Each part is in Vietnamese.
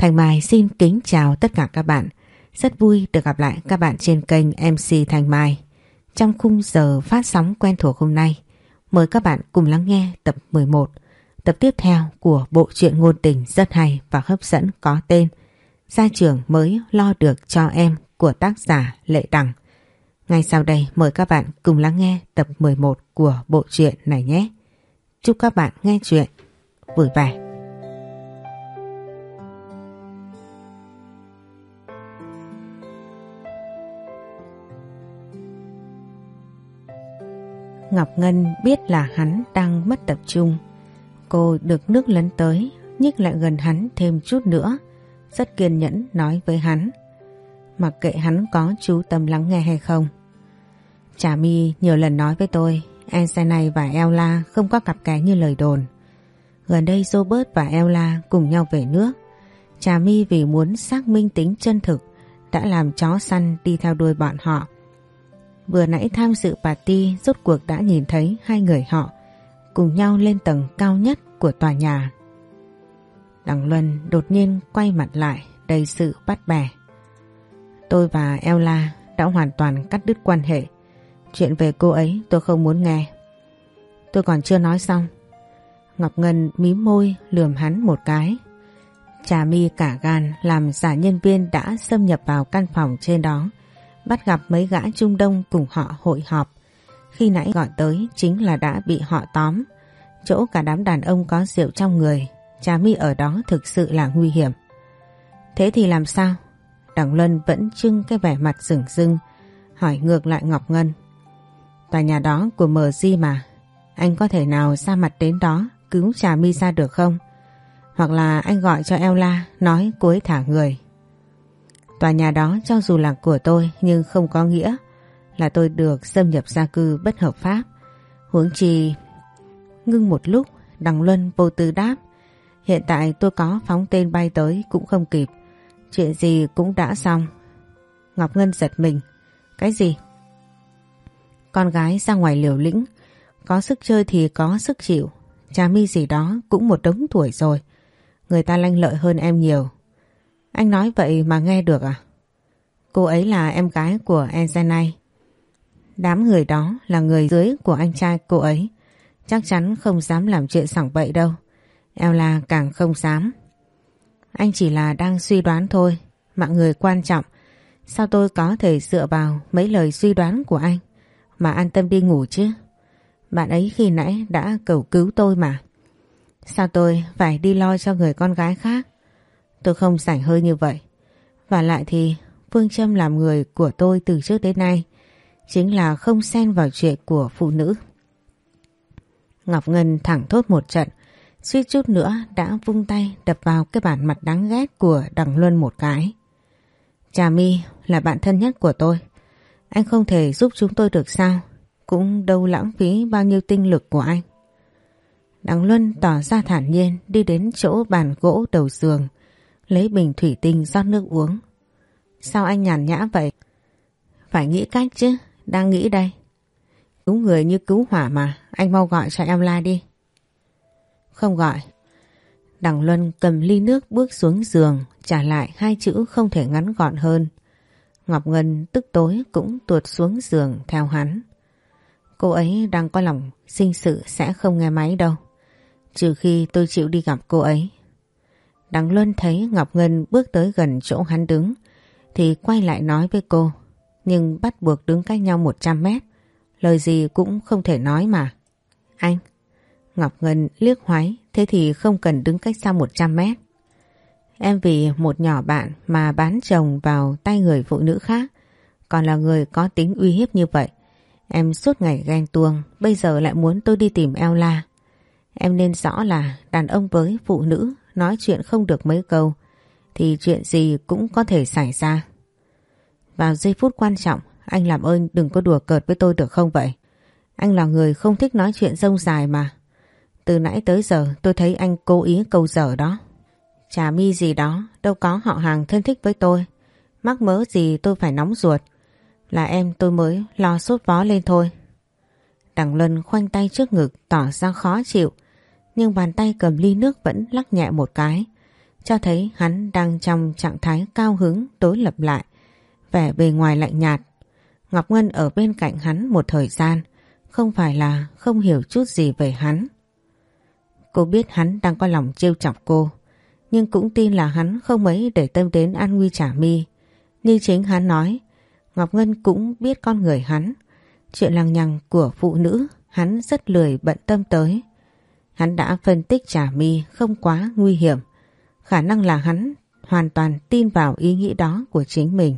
Thành Mai xin kính chào tất cả các bạn. Rất vui được gặp lại các bạn trên kênh MC Thành Mai. Trong khung giờ phát sóng quen thuộc hôm nay, mời các bạn cùng lắng nghe tập 11, tập tiếp theo của bộ truyện ngôn tình rất hay và hấp dẫn có tên Gia trưởng mới lo được cho em của tác giả Lệ Đằng. Ngay sau đây mời các bạn cùng lắng nghe tập 11 của bộ truyện này nhé. Chúc các bạn nghe chuyện vui vẻ. Ngọc Ngân biết là hắn đang mất tập trung. Cô được nước lấn tới, nhích lại gần hắn thêm chút nữa. Rất kiên nhẫn nói với hắn. Mặc kệ hắn có chú tâm lắng nghe hay không. Trà My nhiều lần nói với tôi, Einstein và Ella không có cặp cái như lời đồn. Gần đây Robert và Ella cùng nhau về nước. Trà My vì muốn xác minh tính chân thực đã làm chó săn đi theo đuôi bọn họ vừa nãy tham dự party, rốt cuộc đã nhìn thấy hai người họ, cùng nhau lên tầng cao nhất của tòa nhà. Đằng Luân đột nhiên quay mặt lại, đầy sự bắt bẻ. Tôi và Ella đã hoàn toàn cắt đứt quan hệ. Chuyện về cô ấy tôi không muốn nghe. Tôi còn chưa nói xong. Ngọc Ngân mím môi lườm hắn một cái. Trà mi cả gan làm giả nhân viên đã xâm nhập vào căn phòng trên đó bắt gặp mấy gã Trung Đông cùng họ hội họp. Khi nãy gọi tới chính là đã bị họ tóm. Chỗ cả đám đàn ông có rượu trong người, Trà My ở đó thực sự là nguy hiểm. Thế thì làm sao? Đằng Luân vẫn trưng cái vẻ mặt rừng rưng, hỏi ngược lại Ngọc Ngân. Tòa nhà đó của mờ di mà, anh có thể nào ra mặt đến đó cứu Trà My ra được không? Hoặc là anh gọi cho Ella nói cuối thả người Tòa nhà đó cho dù là của tôi nhưng không có nghĩa là tôi được xâm nhập gia cư bất hợp pháp. Huống chi, ngưng một lúc, Đằng Luân vô tư đáp, Hiện tại tôi có phóng tên bay tới cũng không kịp. Chuyện gì cũng đã xong. Ngọc Ngân giật mình. Cái gì? Con gái ra ngoài liều lĩnh. Có sức chơi thì có sức chịu. Cha mi gì đó cũng một đống tuổi rồi. Người ta lanh lợi hơn em nhiều. Anh nói vậy mà nghe được à? Cô ấy là em gái của Ezenay. Đám người đó là người dưới của anh trai cô ấy. Chắc chắn không dám làm chuyện sảng bậy đâu. Ella càng không dám. Anh chỉ là đang suy đoán thôi. Mạng người quan trọng. Sao tôi có thể dựa vào mấy lời suy đoán của anh mà an tâm đi ngủ chứ? Bạn ấy khi nãy đã cầu cứu tôi mà. Sao tôi phải đi lo cho người con gái khác? Tôi không rảnh hơi như vậy. Và lại thì Phương Trâm làm người của tôi từ trước đến nay chính là không xen vào chuyện của phụ nữ. Ngọc Ngân thẳng thốt một trận, suýt chút nữa đã vung tay đập vào cái bản mặt đáng ghét của Đằng Luân một cái. Trà My là bạn thân nhất của tôi. Anh không thể giúp chúng tôi được sao? Cũng đâu lãng phí bao nhiêu tinh lực của anh. Đằng Luân tỏ ra thản nhiên đi đến chỗ bàn gỗ đầu giường, lấy bình thủy tinh rót nước uống. Sao anh nhàn nhã vậy? Phải nghĩ cách chứ, đang nghĩ đây. Cứu người như cứu hỏa mà, anh mau gọi cho em la đi. Không gọi. Đằng Luân cầm ly nước bước xuống giường, trả lại hai chữ không thể ngắn gọn hơn. Ngọc Ngân tức tối cũng tuột xuống giường theo hắn. Cô ấy đang có lòng sinh sự sẽ không nghe máy đâu. Trừ khi tôi chịu đi gặp cô ấy. Đặng Luân thấy Ngọc Ngân bước tới gần chỗ hắn đứng, thì quay lại nói với cô. Nhưng bắt buộc đứng cách nhau 100 mét. Lời gì cũng không thể nói mà. Anh. Ngọc Ngân liếc hoái, thế thì không cần đứng cách xa 100 mét. Em vì một nhỏ bạn mà bán chồng vào tay người phụ nữ khác, còn là người có tính uy hiếp như vậy. Em suốt ngày ghen tuông, bây giờ lại muốn tôi đi tìm Ella. Em nên rõ là đàn ông với phụ nữ nói chuyện không được mấy câu thì chuyện gì cũng có thể xảy ra. Vào giây phút quan trọng anh làm ơn đừng có đùa cợt với tôi được không vậy? Anh là người không thích nói chuyện rông dài mà. Từ nãy tới giờ tôi thấy anh cố ý câu dở đó. trà mi gì đó, đâu có họ hàng thân thích với tôi. Mắc mớ gì tôi phải nóng ruột. Là em tôi mới lo sốt vó lên thôi. Đằng Luân khoanh tay trước ngực tỏ ra khó chịu nhưng bàn tay cầm ly nước vẫn lắc nhẹ một cái. cho thấy hắn đang trong trạng thái cao hứng đối lập lại, vẻ bề ngoài lạnh nhạt. Ngọc Ngân ở bên cạnh hắn một thời gian, không phải là không hiểu chút gì về hắn. Cô biết hắn đang có lòng trêu chọc cô, nhưng cũng tin là hắn không mấy để tâm đến an nguy trả mi. Như chính hắn nói, Ngọc Ngân cũng biết con người hắn. Chuyện lằng nhằng của phụ nữ hắn rất lười bận tâm tới. Hắn đã phân tích trả mi không quá nguy hiểm. Khả năng là hắn hoàn toàn tin vào ý nghĩ đó của chính mình.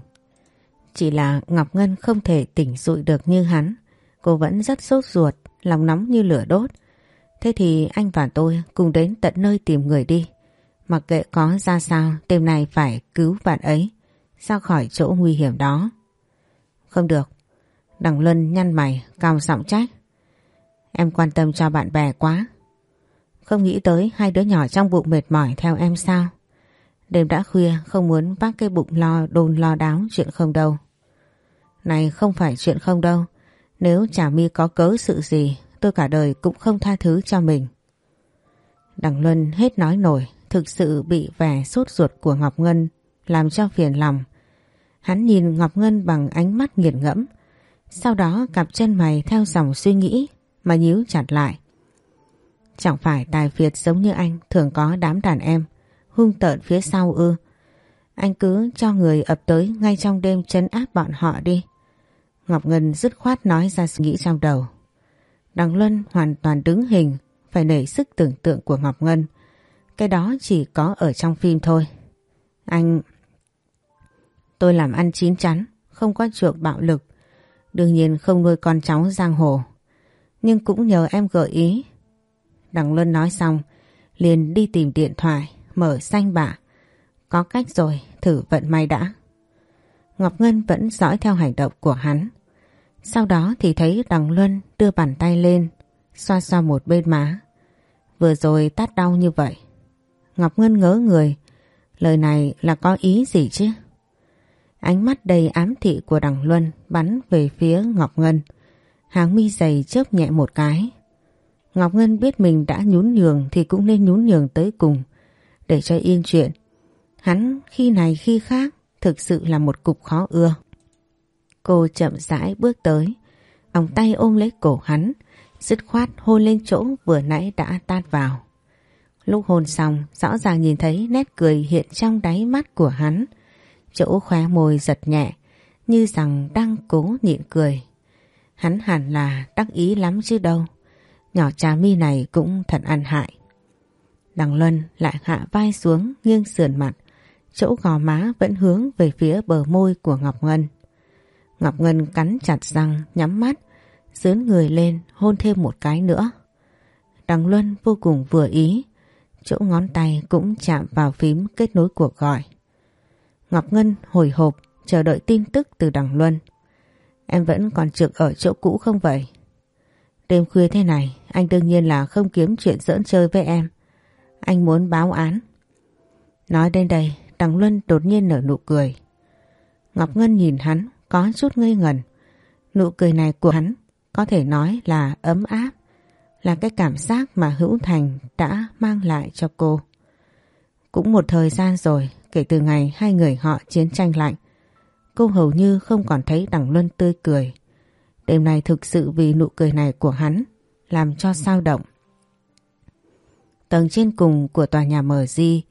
Chỉ là Ngọc Ngân không thể tỉnh dụi được như hắn. Cô vẫn rất sốt ruột, lòng nóng như lửa đốt. Thế thì anh và tôi cùng đến tận nơi tìm người đi. Mặc kệ có ra sao, đêm này phải cứu bạn ấy ra khỏi chỗ nguy hiểm đó. Không được. Đằng Luân nhăn mày, cao giọng trách. Em quan tâm cho bạn bè quá. Không nghĩ tới hai đứa nhỏ trong bụng mệt mỏi theo em sao? Đêm đã khuya, không muốn bác cái bụng lo đồn lo đáo chuyện không đâu. Này, không phải chuyện không đâu. Nếu chả mi có cớ sự gì, tôi cả đời cũng không tha thứ cho mình. Đằng Luân hết nói nổi, thực sự bị vẻ sốt ruột của Ngọc Ngân làm cho phiền lòng. Hắn nhìn Ngọc Ngân bằng ánh mắt nghiền ngẫm. Sau đó cặp chân mày theo dòng suy nghĩ mà nhíu chặt lại. Chẳng phải tài phiệt giống như anh thường có đám đàn em hung tợn phía sau ư. Anh cứ cho người ập tới ngay trong đêm chấn áp bọn họ đi. Ngọc Ngân dứt khoát nói ra suy nghĩ trong đầu. Đằng Luân hoàn toàn đứng hình, phải nảy sức tưởng tượng của Ngọc Ngân. Cái đó chỉ có ở trong phim thôi. Anh... Tôi làm ăn chín chắn, không có chuộng bạo lực. Đương nhiên không nuôi con cháu giang hồ. Nhưng cũng nhờ em gợi ý. Đằng Luân nói xong, liền đi tìm điện thoại, mở xanh bạ. Có cách rồi, thử vận may đã. Ngọc Ngân vẫn dõi theo hành động của hắn. Sau đó thì thấy đằng Luân đưa bàn tay lên, xoa xoa một bên má. Vừa rồi tát đau như vậy. Ngọc Ngân ngớ người, lời này là có ý gì chứ? Ánh mắt đầy ám thị của đằng Luân bắn về phía Ngọc Ngân. Hàng mi dày chớp nhẹ một cái. Ngọc Ngân biết mình đã nhún nhường thì cũng nên nhún nhường tới cùng. Để cho yên chuyện. Hắn khi này khi khác thực sự là một cục khó ưa. Cô chậm rãi bước tới, vòng tay ôm lấy cổ hắn, dứt khoát hôn lên chỗ vừa nãy đã tát vào. Lúc hôn xong, rõ ràng nhìn thấy nét cười hiện trong đáy mắt của hắn, chỗ khóe môi giật nhẹ, như rằng đang cố nhịn cười. Hắn hẳn là đắc ý lắm chứ đâu, nhỏ trà mi này cũng thật ăn hại. Đằng Luân lại hạ vai xuống nghiêng sườn mặt, chỗ gò má vẫn hướng về phía bờ môi của Ngọc Ngân. Ngọc Ngân cắn chặt răng, nhắm mắt, dướn người lên hôn thêm một cái nữa. Đằng Luân vô cùng vừa ý, chỗ ngón tay cũng chạm vào phím kết nối cuộc gọi. Ngọc Ngân hồi hộp chờ đợi tin tức từ đằng Luân. Em vẫn còn trực ở chỗ cũ không vậy? Đêm khuya thế này, anh đương nhiên là không kiếm chuyện giỡn chơi với em. Anh muốn báo án. Nói đến đây, đằng Luân đột nhiên nở nụ cười. Ngọc Ngân nhìn hắn có chút ngây ngần. Nụ cười này của hắn có thể nói là ấm áp, là cái cảm giác mà Hữu Thành đã mang lại cho cô. Cũng một thời gian rồi kể từ ngày hai người họ chiến tranh lạnh, cô hầu như không còn thấy đằng Luân tươi cười. Đêm nay thực sự vì nụ cười này của hắn làm cho sao động. Tầng trên cùng của tòa nhà mở di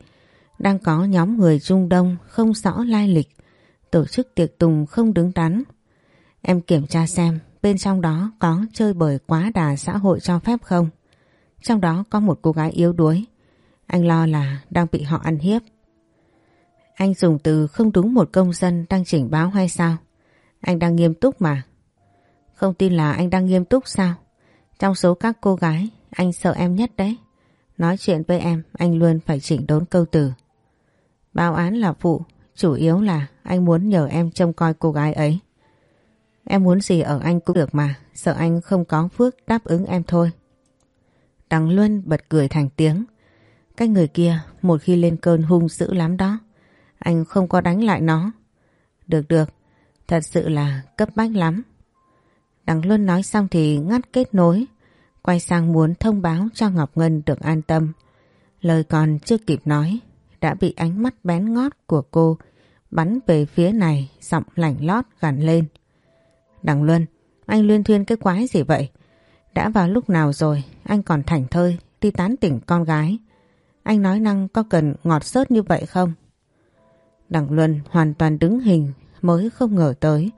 đang có nhóm người Trung Đông không rõ lai lịch, tổ chức tiệc tùng không đứng đắn. Em kiểm tra xem bên trong đó có chơi bời quá đà xã hội cho phép không? Trong đó có một cô gái yếu đuối. Anh lo là đang bị họ ăn hiếp. Anh dùng từ không đúng một công dân đang chỉnh báo hay sao? Anh đang nghiêm túc mà. Không tin là anh đang nghiêm túc sao? Trong số các cô gái, anh sợ em nhất đấy. Nói chuyện với em, anh luôn phải chỉnh đốn câu từ. Báo án là phụ, chủ yếu là anh muốn nhờ em trông coi cô gái ấy. Em muốn gì ở anh cũng được mà, sợ anh không có phước đáp ứng em thôi. Đằng Luân bật cười thành tiếng. Cái người kia một khi lên cơn hung dữ lắm đó. Anh không có đánh lại nó. Được được, thật sự là cấp bách lắm. Đằng Luân nói xong thì ngắt kết nối, quay sang muốn thông báo cho Ngọc Ngân được an tâm. Lời còn chưa kịp nói, đã bị ánh mắt bén ngót của cô bắn về phía này giọng lảnh lót gằn lên. Đằng Luân, anh luyên thuyên cái quái gì vậy? Đã vào lúc nào rồi, anh còn thảnh thơi, đi tán tỉnh con gái. Anh nói năng có cần ngọt sớt như vậy không? Đằng Luân hoàn toàn đứng hình mới không ngờ tới.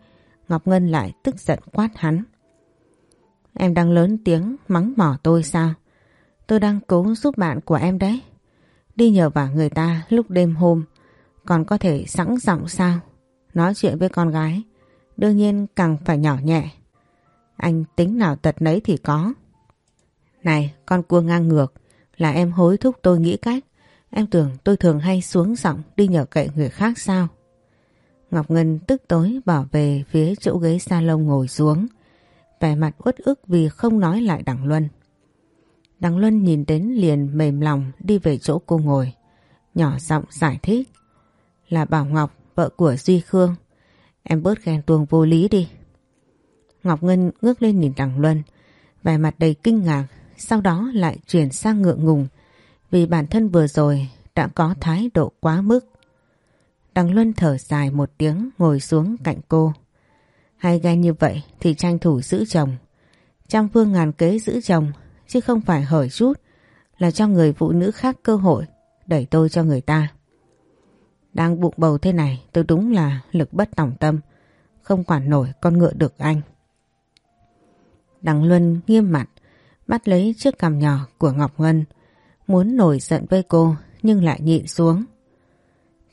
Ngọc Ngân lại tức giận quát hắn. Em đang lớn tiếng mắng mỏ tôi sao? Tôi đang cố giúp bạn của em đấy. Đi nhờ vào người ta lúc đêm hôm, còn có thể sẵn giọng sao? Nói chuyện với con gái, đương nhiên càng phải nhỏ nhẹ. Anh tính nào tật nấy thì có. Này, con cua ngang ngược, là em hối thúc tôi nghĩ cách. Em tưởng tôi thường hay xuống giọng đi nhờ cậy người khác sao? Ngọc Ngân tức tối bỏ về phía chỗ ghế salon ngồi xuống. Vẻ mặt uất ức vì không nói lại Đằng Luân. Đằng Luân nhìn đến liền mềm lòng đi về chỗ cô ngồi. Nhỏ giọng giải thích. Là Bảo Ngọc, vợ của Duy Khương. Em bớt ghen tuông vô lý đi. Ngọc Ngân ngước lên nhìn Đằng Luân. Vẻ mặt đầy kinh ngạc. Sau đó lại chuyển sang ngượng ngùng. Vì bản thân vừa rồi đã có thái độ quá mức. Đằng Luân thở dài một tiếng ngồi xuống cạnh cô. Hay ghen như vậy thì tranh thủ giữ chồng. Trăm phương ngàn kế giữ chồng chứ không phải hởi chút là cho người phụ nữ khác cơ hội đẩy tôi cho người ta. Đang bụng bầu thế này tôi đúng là lực bất tòng tâm, không quản nổi con ngựa được anh. Đằng Luân nghiêm mặt, bắt lấy chiếc cằm nhỏ của Ngọc Ngân, muốn nổi giận với cô nhưng lại nhịn xuống.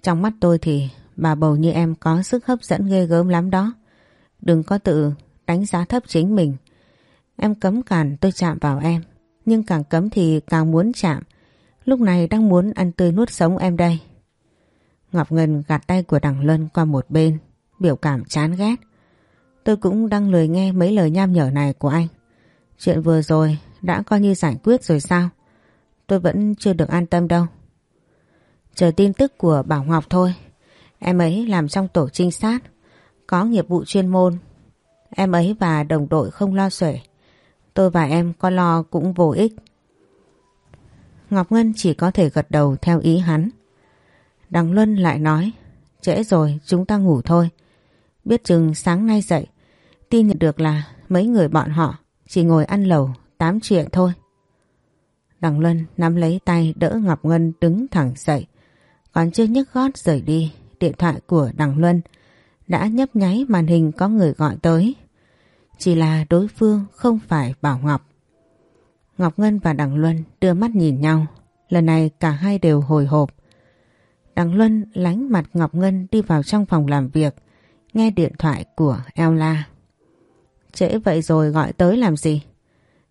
Trong mắt tôi thì bà bầu như em có sức hấp dẫn ghê gớm lắm đó. Đừng có tự đánh giá thấp chính mình. Em cấm cản tôi chạm vào em. Nhưng càng cấm thì càng muốn chạm. Lúc này đang muốn ăn tươi nuốt sống em đây. Ngọc Ngân gạt tay của Đằng Luân qua một bên. Biểu cảm chán ghét. Tôi cũng đang lười nghe mấy lời nham nhở này của anh. Chuyện vừa rồi đã coi như giải quyết rồi sao? Tôi vẫn chưa được an tâm đâu. Chờ tin tức của Bảo Ngọc thôi. Em ấy làm trong tổ trinh sát, có nghiệp vụ chuyên môn. Em ấy và đồng đội không lo xuể. Tôi và em có lo cũng vô ích. Ngọc Ngân chỉ có thể gật đầu theo ý hắn. Đằng Luân lại nói, trễ rồi chúng ta ngủ thôi. Biết chừng sáng nay dậy, tin nhận được là mấy người bọn họ chỉ ngồi ăn lẩu, tám chuyện thôi. Đằng Luân nắm lấy tay đỡ Ngọc Ngân đứng thẳng dậy. Còn chưa nhấc gót rời đi, điện thoại của Đằng Luân đã nhấp nháy màn hình có người gọi tới. Chỉ là đối phương không phải Bảo Ngọc. Ngọc Ngân và Đằng Luân đưa mắt nhìn nhau. Lần này cả hai đều hồi hộp. Đằng Luân lánh mặt Ngọc Ngân đi vào trong phòng làm việc, nghe điện thoại của Ella. Trễ vậy rồi gọi tới làm gì?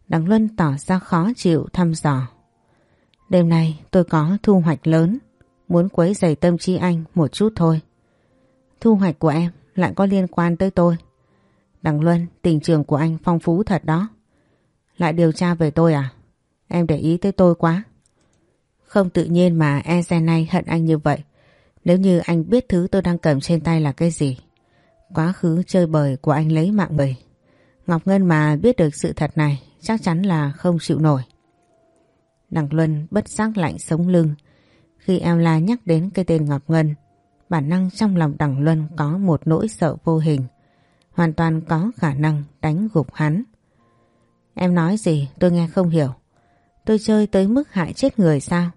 Đằng Luân tỏ ra khó chịu thăm dò. Đêm nay tôi có thu hoạch lớn, muốn quấy giày tâm trí anh một chút thôi. Thu hoạch của em lại có liên quan tới tôi. Đằng Luân, tình trường của anh phong phú thật đó. Lại điều tra về tôi à? Em để ý tới tôi quá. Không tự nhiên mà e này hận anh như vậy. Nếu như anh biết thứ tôi đang cầm trên tay là cái gì. Quá khứ chơi bời của anh lấy mạng người. Ngọc Ngân mà biết được sự thật này chắc chắn là không chịu nổi. Đằng Luân bất giác lạnh sống lưng. Khi em la nhắc đến cái tên Ngọc Ngân, bản năng trong lòng đằng Luân có một nỗi sợ vô hình. Hoàn toàn có khả năng đánh gục hắn. Em nói gì tôi nghe không hiểu. Tôi chơi tới mức hại chết người sao?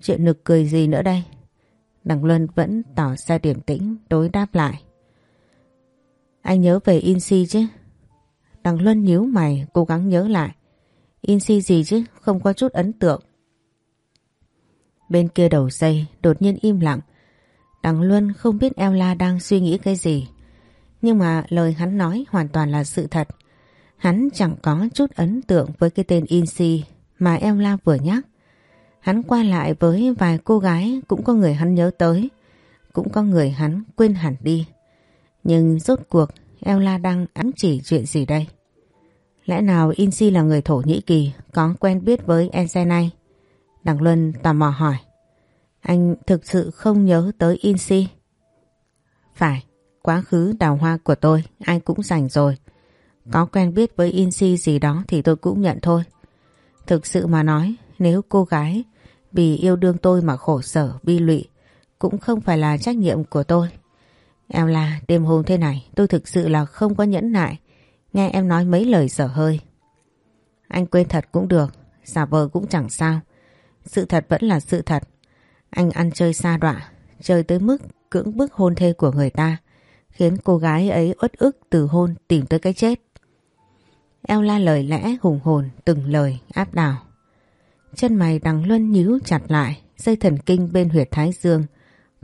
Chuyện nực cười gì nữa đây? Đằng Luân vẫn tỏ ra điểm tĩnh đối đáp lại. Anh nhớ về Insi chứ? Đằng Luân nhíu mày cố gắng nhớ lại. Insi gì chứ? Không có chút ấn tượng. Bên kia đầu dây đột nhiên im lặng. Đằng Luân không biết Ella đang suy nghĩ cái gì. Nhưng mà lời hắn nói hoàn toàn là sự thật. Hắn chẳng có chút ấn tượng với cái tên Insi mà Ella vừa nhắc. Hắn qua lại với vài cô gái cũng có người hắn nhớ tới, cũng có người hắn quên hẳn đi. Nhưng rốt cuộc Ella đang ám chỉ chuyện gì đây? Lẽ nào Insi là người Thổ Nhĩ Kỳ có quen biết với Ensenay? Đằng Luân tò mò hỏi. Anh thực sự không nhớ tới Insi? Phải, quá khứ đào hoa của tôi ai cũng rảnh rồi. Có quen biết với Insi gì đó thì tôi cũng nhận thôi. Thực sự mà nói, nếu cô gái Vì yêu đương tôi mà khổ sở, bi lụy cũng không phải là trách nhiệm của tôi. Em là đêm hôm thế này tôi thực sự là không có nhẫn nại. Nghe em nói mấy lời dở hơi. Anh quên thật cũng được, giả vờ cũng chẳng sao. Sự thật vẫn là sự thật. Anh ăn chơi xa đọa, chơi tới mức cưỡng bức hôn thê của người ta, khiến cô gái ấy uất ức từ hôn tìm tới cái chết. Eo la lời lẽ hùng hồn từng lời áp đảo. Chân mày đằng luân nhíu chặt lại, dây thần kinh bên huyệt thái dương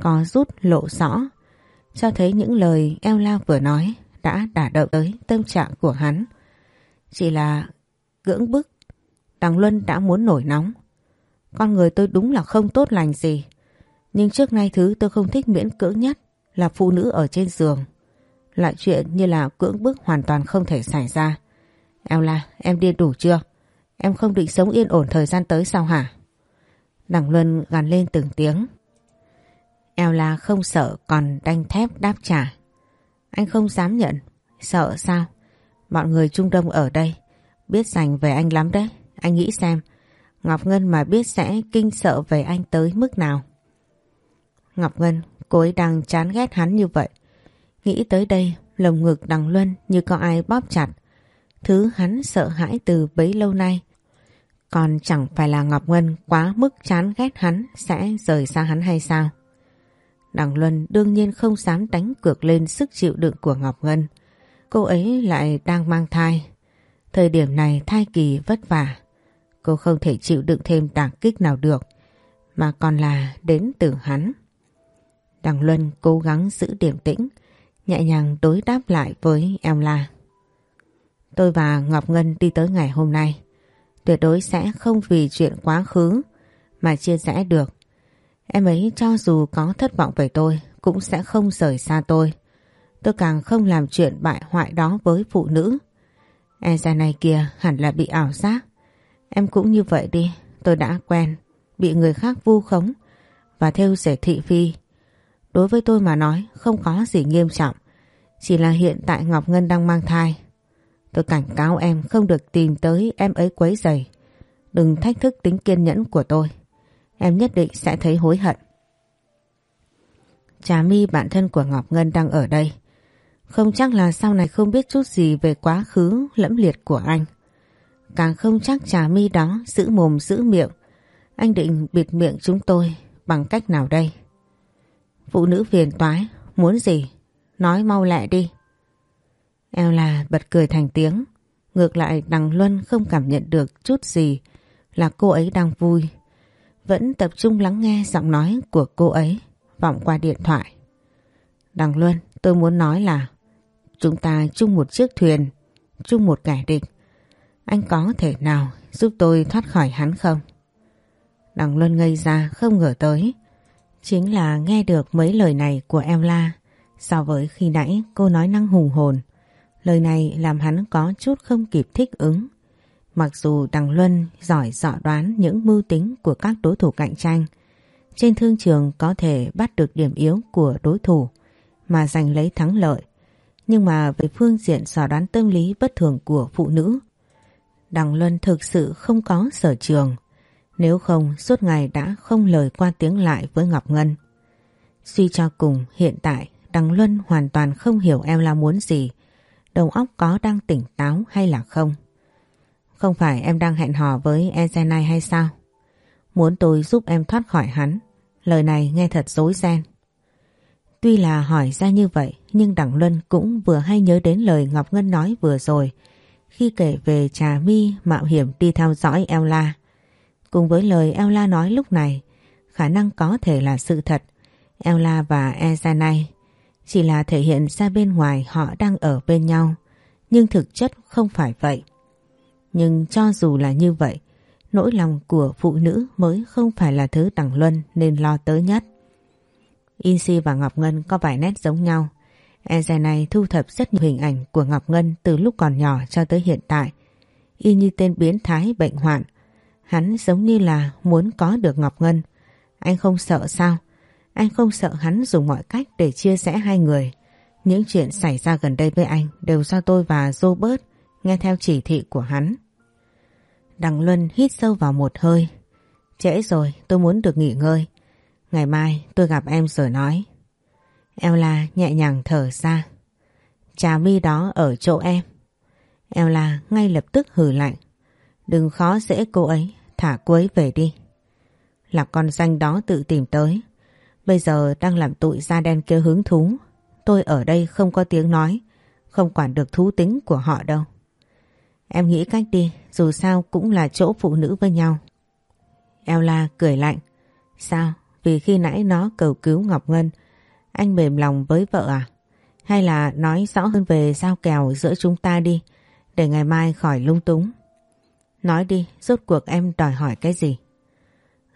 có rút lộ rõ, cho thấy những lời eo la vừa nói đã đả động tới tâm trạng của hắn. Chỉ là cưỡng bức, đằng luân đã muốn nổi nóng. Con người tôi đúng là không tốt lành gì, nhưng trước nay thứ tôi không thích miễn cưỡng nhất là phụ nữ ở trên giường. Loại chuyện như là cưỡng bức hoàn toàn không thể xảy ra. Em là em điên đủ chưa? Em không định sống yên ổn thời gian tới sao hả? Đằng Luân gằn lên từng tiếng. Eo là không sợ còn đanh thép đáp trả. Anh không dám nhận. Sợ sao? Mọi người Trung Đông ở đây biết dành về anh lắm đấy. Anh nghĩ xem. Ngọc Ngân mà biết sẽ kinh sợ về anh tới mức nào. Ngọc Ngân, cô ấy đang chán ghét hắn như vậy. Nghĩ tới đây, lồng ngực đằng Luân như có ai bóp chặt. Thứ hắn sợ hãi từ bấy lâu nay. Còn chẳng phải là Ngọc Ngân quá mức chán ghét hắn sẽ rời xa hắn hay sao? Đằng Luân đương nhiên không dám đánh cược lên sức chịu đựng của Ngọc Ngân. Cô ấy lại đang mang thai. Thời điểm này thai kỳ vất vả. Cô không thể chịu đựng thêm đả kích nào được. Mà còn là đến từ hắn. Đằng Luân cố gắng giữ điềm tĩnh. Nhẹ nhàng đối đáp lại với em La. Tôi và Ngọc Ngân đi tới ngày hôm nay. Tuyệt đối sẽ không vì chuyện quá khứ mà chia rẽ được. Em ấy cho dù có thất vọng về tôi cũng sẽ không rời xa tôi. Tôi càng không làm chuyện bại hoại đó với phụ nữ. E ra này kia hẳn là bị ảo giác. Em cũng như vậy đi, tôi đã quen, bị người khác vu khống và theo rẻ thị phi. Đối với tôi mà nói không có gì nghiêm trọng, chỉ là hiện tại Ngọc Ngân đang mang thai. Tôi cảnh cáo em không được tìm tới em ấy quấy rầy. Đừng thách thức tính kiên nhẫn của tôi. Em nhất định sẽ thấy hối hận. Trà mi bạn thân của Ngọc Ngân đang ở đây. Không chắc là sau này không biết chút gì về quá khứ lẫm liệt của anh. Càng không chắc trà mi đó giữ mồm giữ miệng. Anh định bịt miệng chúng tôi bằng cách nào đây? Phụ nữ phiền toái, muốn gì? Nói mau lẹ đi. Eo là bật cười thành tiếng. Ngược lại đằng Luân không cảm nhận được chút gì là cô ấy đang vui. Vẫn tập trung lắng nghe giọng nói của cô ấy vọng qua điện thoại. Đằng Luân, tôi muốn nói là chúng ta chung một chiếc thuyền, chung một kẻ địch. Anh có thể nào giúp tôi thoát khỏi hắn không? Đằng Luân ngây ra không ngờ tới. Chính là nghe được mấy lời này của em La so với khi nãy cô nói năng hùng hồn. Lời này làm hắn có chút không kịp thích ứng. Mặc dù Đằng Luân giỏi dọ đoán những mưu tính của các đối thủ cạnh tranh, trên thương trường có thể bắt được điểm yếu của đối thủ mà giành lấy thắng lợi. Nhưng mà về phương diện dò đoán tâm lý bất thường của phụ nữ, Đằng Luân thực sự không có sở trường. Nếu không, suốt ngày đã không lời qua tiếng lại với Ngọc Ngân. Suy cho cùng, hiện tại, Đằng Luân hoàn toàn không hiểu em là muốn gì đầu óc có đang tỉnh táo hay là không. Không phải em đang hẹn hò với Ezenai hay sao? Muốn tôi giúp em thoát khỏi hắn. Lời này nghe thật dối ren. Tuy là hỏi ra như vậy, nhưng Đặng Luân cũng vừa hay nhớ đến lời Ngọc Ngân nói vừa rồi khi kể về Trà Mi mạo hiểm đi theo dõi Ella. Cùng với lời Ella nói lúc này khả năng có thể là sự thật Ella và Ezanay chỉ là thể hiện ra bên ngoài họ đang ở bên nhau, nhưng thực chất không phải vậy. Nhưng cho dù là như vậy, nỗi lòng của phụ nữ mới không phải là thứ Đằng Luân nên lo tới nhất. Insi và Ngọc Ngân có vài nét giống nhau. Eze này thu thập rất nhiều hình ảnh của Ngọc Ngân từ lúc còn nhỏ cho tới hiện tại. Y như tên biến thái bệnh hoạn. Hắn giống như là muốn có được Ngọc Ngân. Anh không sợ sao? Anh không sợ hắn dùng mọi cách để chia sẻ hai người. Những chuyện xảy ra gần đây với anh đều do tôi và Robert nghe theo chỉ thị của hắn. Đằng Luân hít sâu vào một hơi. Trễ rồi, tôi muốn được nghỉ ngơi. Ngày mai tôi gặp em rồi nói. Ella nhẹ nhàng thở ra. Trà mi đó ở chỗ em. Ella ngay lập tức hử lạnh. Đừng khó dễ cô ấy, thả cô ấy về đi. Là con danh đó tự tìm tới. Bây giờ đang làm tụi da đen kia hứng thú. Tôi ở đây không có tiếng nói, không quản được thú tính của họ đâu. Em nghĩ cách đi, dù sao cũng là chỗ phụ nữ với nhau. Ella cười lạnh. Sao? Vì khi nãy nó cầu cứu Ngọc Ngân, anh mềm lòng với vợ à? Hay là nói rõ hơn về giao kèo giữa chúng ta đi, để ngày mai khỏi lung túng. Nói đi, rốt cuộc em đòi hỏi cái gì?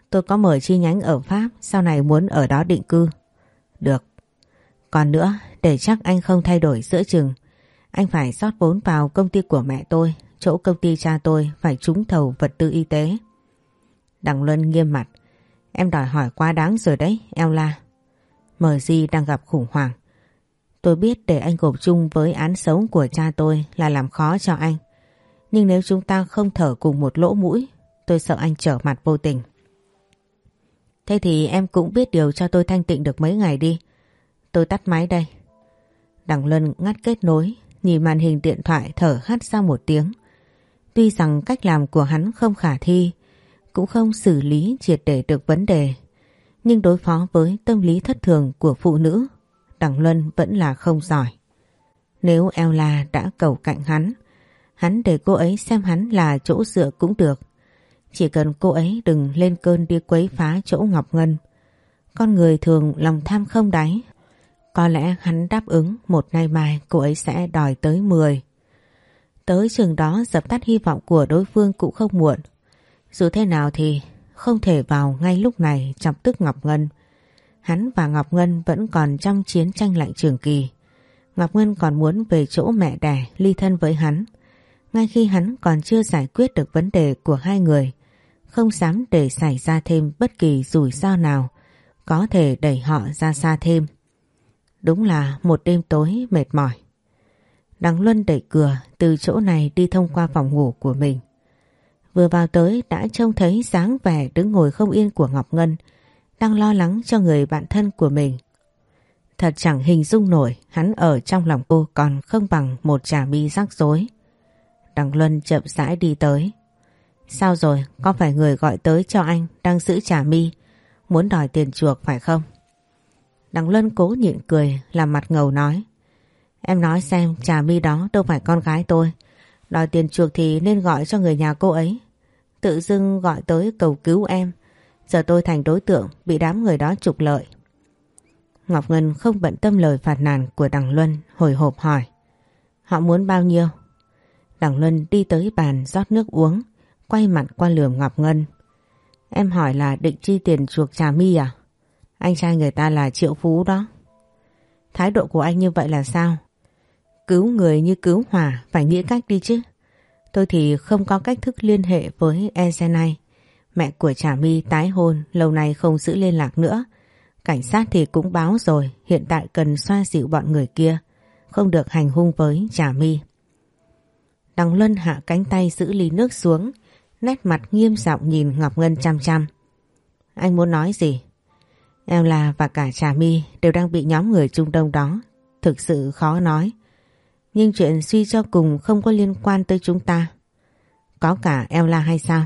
Tôi có mở chi nhánh ở Pháp, sau này muốn ở đó định cư. Được. Còn nữa, để chắc anh không thay đổi giữa chừng, anh phải rót vốn vào công ty của mẹ tôi, chỗ công ty cha tôi phải trúng thầu vật tư y tế. Đặng Luân nghiêm mặt. Em đòi hỏi quá đáng rồi đấy, Ella. Mờ Di đang gặp khủng hoảng. Tôi biết để anh gộp chung với án xấu của cha tôi là làm khó cho anh. Nhưng nếu chúng ta không thở cùng một lỗ mũi, tôi sợ anh trở mặt vô tình. Thế thì em cũng biết điều cho tôi thanh tịnh được mấy ngày đi. Tôi tắt máy đây. Đằng Luân ngắt kết nối, nhìn màn hình điện thoại thở hắt ra một tiếng. Tuy rằng cách làm của hắn không khả thi, cũng không xử lý triệt để được vấn đề. Nhưng đối phó với tâm lý thất thường của phụ nữ, Đằng Luân vẫn là không giỏi. Nếu Ella đã cầu cạnh hắn, hắn để cô ấy xem hắn là chỗ dựa cũng được. Chỉ cần cô ấy đừng lên cơn đi quấy phá chỗ Ngọc Ngân. Con người thường lòng tham không đáy. Có lẽ hắn đáp ứng một ngày mai cô ấy sẽ đòi tới 10. Tới trường đó dập tắt hy vọng của đối phương cũng không muộn. Dù thế nào thì không thể vào ngay lúc này chọc tức Ngọc Ngân. Hắn và Ngọc Ngân vẫn còn trong chiến tranh lạnh trường kỳ. Ngọc Ngân còn muốn về chỗ mẹ đẻ ly thân với hắn. Ngay khi hắn còn chưa giải quyết được vấn đề của hai người, không dám để xảy ra thêm bất kỳ rủi ro nào có thể đẩy họ ra xa thêm. Đúng là một đêm tối mệt mỏi. Đằng Luân đẩy cửa từ chỗ này đi thông qua phòng ngủ của mình. Vừa vào tới đã trông thấy dáng vẻ đứng ngồi không yên của Ngọc Ngân đang lo lắng cho người bạn thân của mình. Thật chẳng hình dung nổi hắn ở trong lòng cô còn không bằng một trà mi rắc rối. Đằng Luân chậm rãi đi tới. Sao rồi, có phải người gọi tới cho anh đang giữ trà mi, muốn đòi tiền chuộc phải không? Đằng Luân cố nhịn cười, làm mặt ngầu nói. Em nói xem trà mi đó đâu phải con gái tôi. Đòi tiền chuộc thì nên gọi cho người nhà cô ấy. Tự dưng gọi tới cầu cứu em. Giờ tôi thành đối tượng bị đám người đó trục lợi. Ngọc Ngân không bận tâm lời phạt nàn của Đằng Luân hồi hộp hỏi. Họ muốn bao nhiêu? Đằng Luân đi tới bàn rót nước uống, quay mặt qua lườm Ngọc Ngân. Em hỏi là định chi tiền chuộc trà mi à? Anh trai người ta là triệu phú đó. Thái độ của anh như vậy là sao? Cứu người như cứu hỏa phải nghĩ cách đi chứ. Tôi thì không có cách thức liên hệ với Ezenai. Mẹ của Trà My tái hôn, lâu nay không giữ liên lạc nữa. Cảnh sát thì cũng báo rồi, hiện tại cần xoa dịu bọn người kia. Không được hành hung với Trà My. Đằng Luân hạ cánh tay giữ ly nước xuống, nét mặt nghiêm giọng nhìn Ngọc Ngân chăm chăm. Anh muốn nói gì? Em là và cả Trà My đều đang bị nhóm người Trung Đông đó. Thực sự khó nói. Nhưng chuyện suy cho cùng không có liên quan tới chúng ta. Có cả Ella hay sao?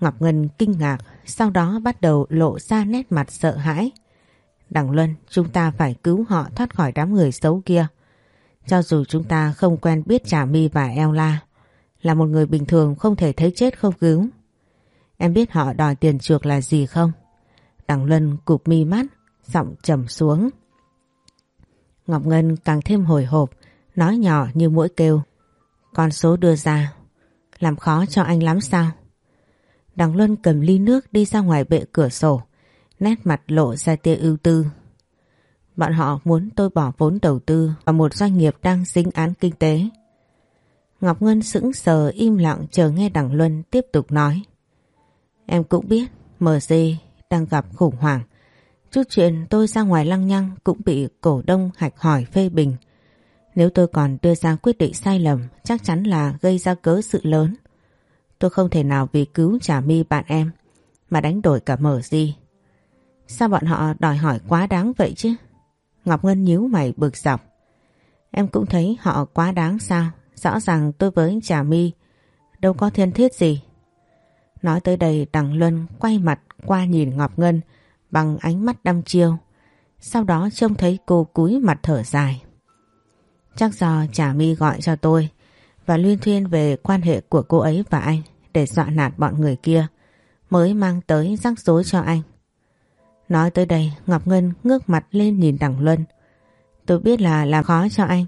Ngọc Ngân kinh ngạc, sau đó bắt đầu lộ ra nét mặt sợ hãi. Đằng Luân, chúng ta phải cứu họ thoát khỏi đám người xấu kia. Cho dù chúng ta không quen biết Trà My và Ella, là một người bình thường không thể thấy chết không cứu. Em biết họ đòi tiền chuộc là gì không? Đằng Luân cụp mi mắt, giọng trầm xuống. Ngọc Ngân càng thêm hồi hộp, nói nhỏ như mũi kêu. Con số đưa ra, làm khó cho anh lắm sao? Đằng Luân cầm ly nước đi ra ngoài bệ cửa sổ, nét mặt lộ ra tia ưu tư. Bọn họ muốn tôi bỏ vốn đầu tư vào một doanh nghiệp đang dính án kinh tế. Ngọc Ngân sững sờ im lặng chờ nghe Đằng Luân tiếp tục nói. Em cũng biết MG đang gặp khủng hoảng. Chút chuyện tôi ra ngoài lăng nhăng cũng bị cổ đông hạch hỏi phê bình. Nếu tôi còn đưa ra quyết định sai lầm, chắc chắn là gây ra cớ sự lớn. Tôi không thể nào vì cứu trả mi bạn em mà đánh đổi cả mở gì. Sao bọn họ đòi hỏi quá đáng vậy chứ? Ngọc Ngân nhíu mày bực dọc. Em cũng thấy họ quá đáng sao? Rõ ràng tôi với Trà My đâu có thiên thiết gì. Nói tới đây, Đằng Luân quay mặt qua nhìn Ngọc Ngân bằng ánh mắt đăm chiêu. Sau đó trông thấy cô cúi mặt thở dài. Chắc do Trà My gọi cho tôi và luyên thuyên về quan hệ của cô ấy và anh để dọa nạt bọn người kia mới mang tới rắc rối cho anh. Nói tới đây Ngọc Ngân ngước mặt lên nhìn Đằng Luân. Tôi biết là làm khó cho anh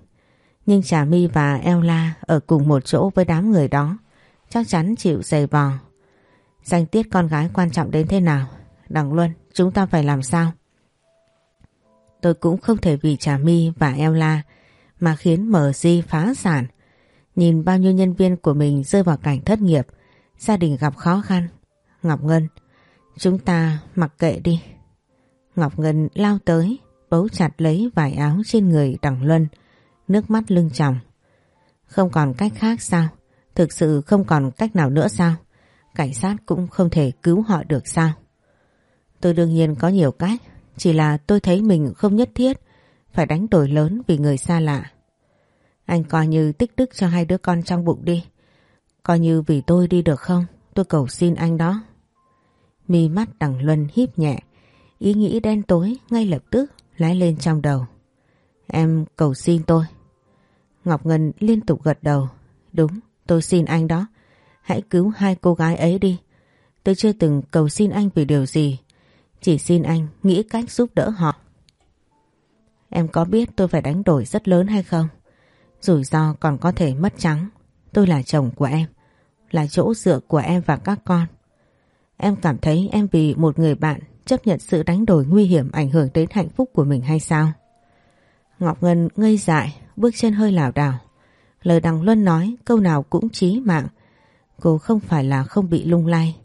nhưng Trà My và Ella ở cùng một chỗ với đám người đó chắc chắn chịu dày vò. Danh tiết con gái quan trọng đến thế nào? Đằng Luân, chúng ta phải làm sao? Tôi cũng không thể vì Trà My và Ella mà khiến MG di phá sản. Nhìn bao nhiêu nhân viên của mình rơi vào cảnh thất nghiệp, gia đình gặp khó khăn. Ngọc Ngân, chúng ta mặc kệ đi. Ngọc Ngân lao tới, bấu chặt lấy vải áo trên người Đằng Luân, nước mắt lưng tròng. Không còn cách khác sao? Thực sự không còn cách nào nữa sao? Cảnh sát cũng không thể cứu họ được sao? Tôi đương nhiên có nhiều cách, chỉ là tôi thấy mình không nhất thiết phải đánh đổi lớn vì người xa lạ. Anh coi như tích đức cho hai đứa con trong bụng đi. Coi như vì tôi đi được không? Tôi cầu xin anh đó. Mi mắt đằng Luân híp nhẹ. Ý nghĩ đen tối ngay lập tức lái lên trong đầu. Em cầu xin tôi. Ngọc Ngân liên tục gật đầu. Đúng, tôi xin anh đó. Hãy cứu hai cô gái ấy đi. Tôi chưa từng cầu xin anh vì điều gì. Chỉ xin anh nghĩ cách giúp đỡ họ. Em có biết tôi phải đánh đổi rất lớn hay không? Rủi ro còn có thể mất trắng. Tôi là chồng của em. Là chỗ dựa của em và các con. Em cảm thấy em vì một người bạn chấp nhận sự đánh đổi nguy hiểm ảnh hưởng đến hạnh phúc của mình hay sao? Ngọc Ngân ngây dại, bước chân hơi lảo đảo. Lời Đằng Luân nói câu nào cũng chí mạng. Cô không phải là không bị lung lay.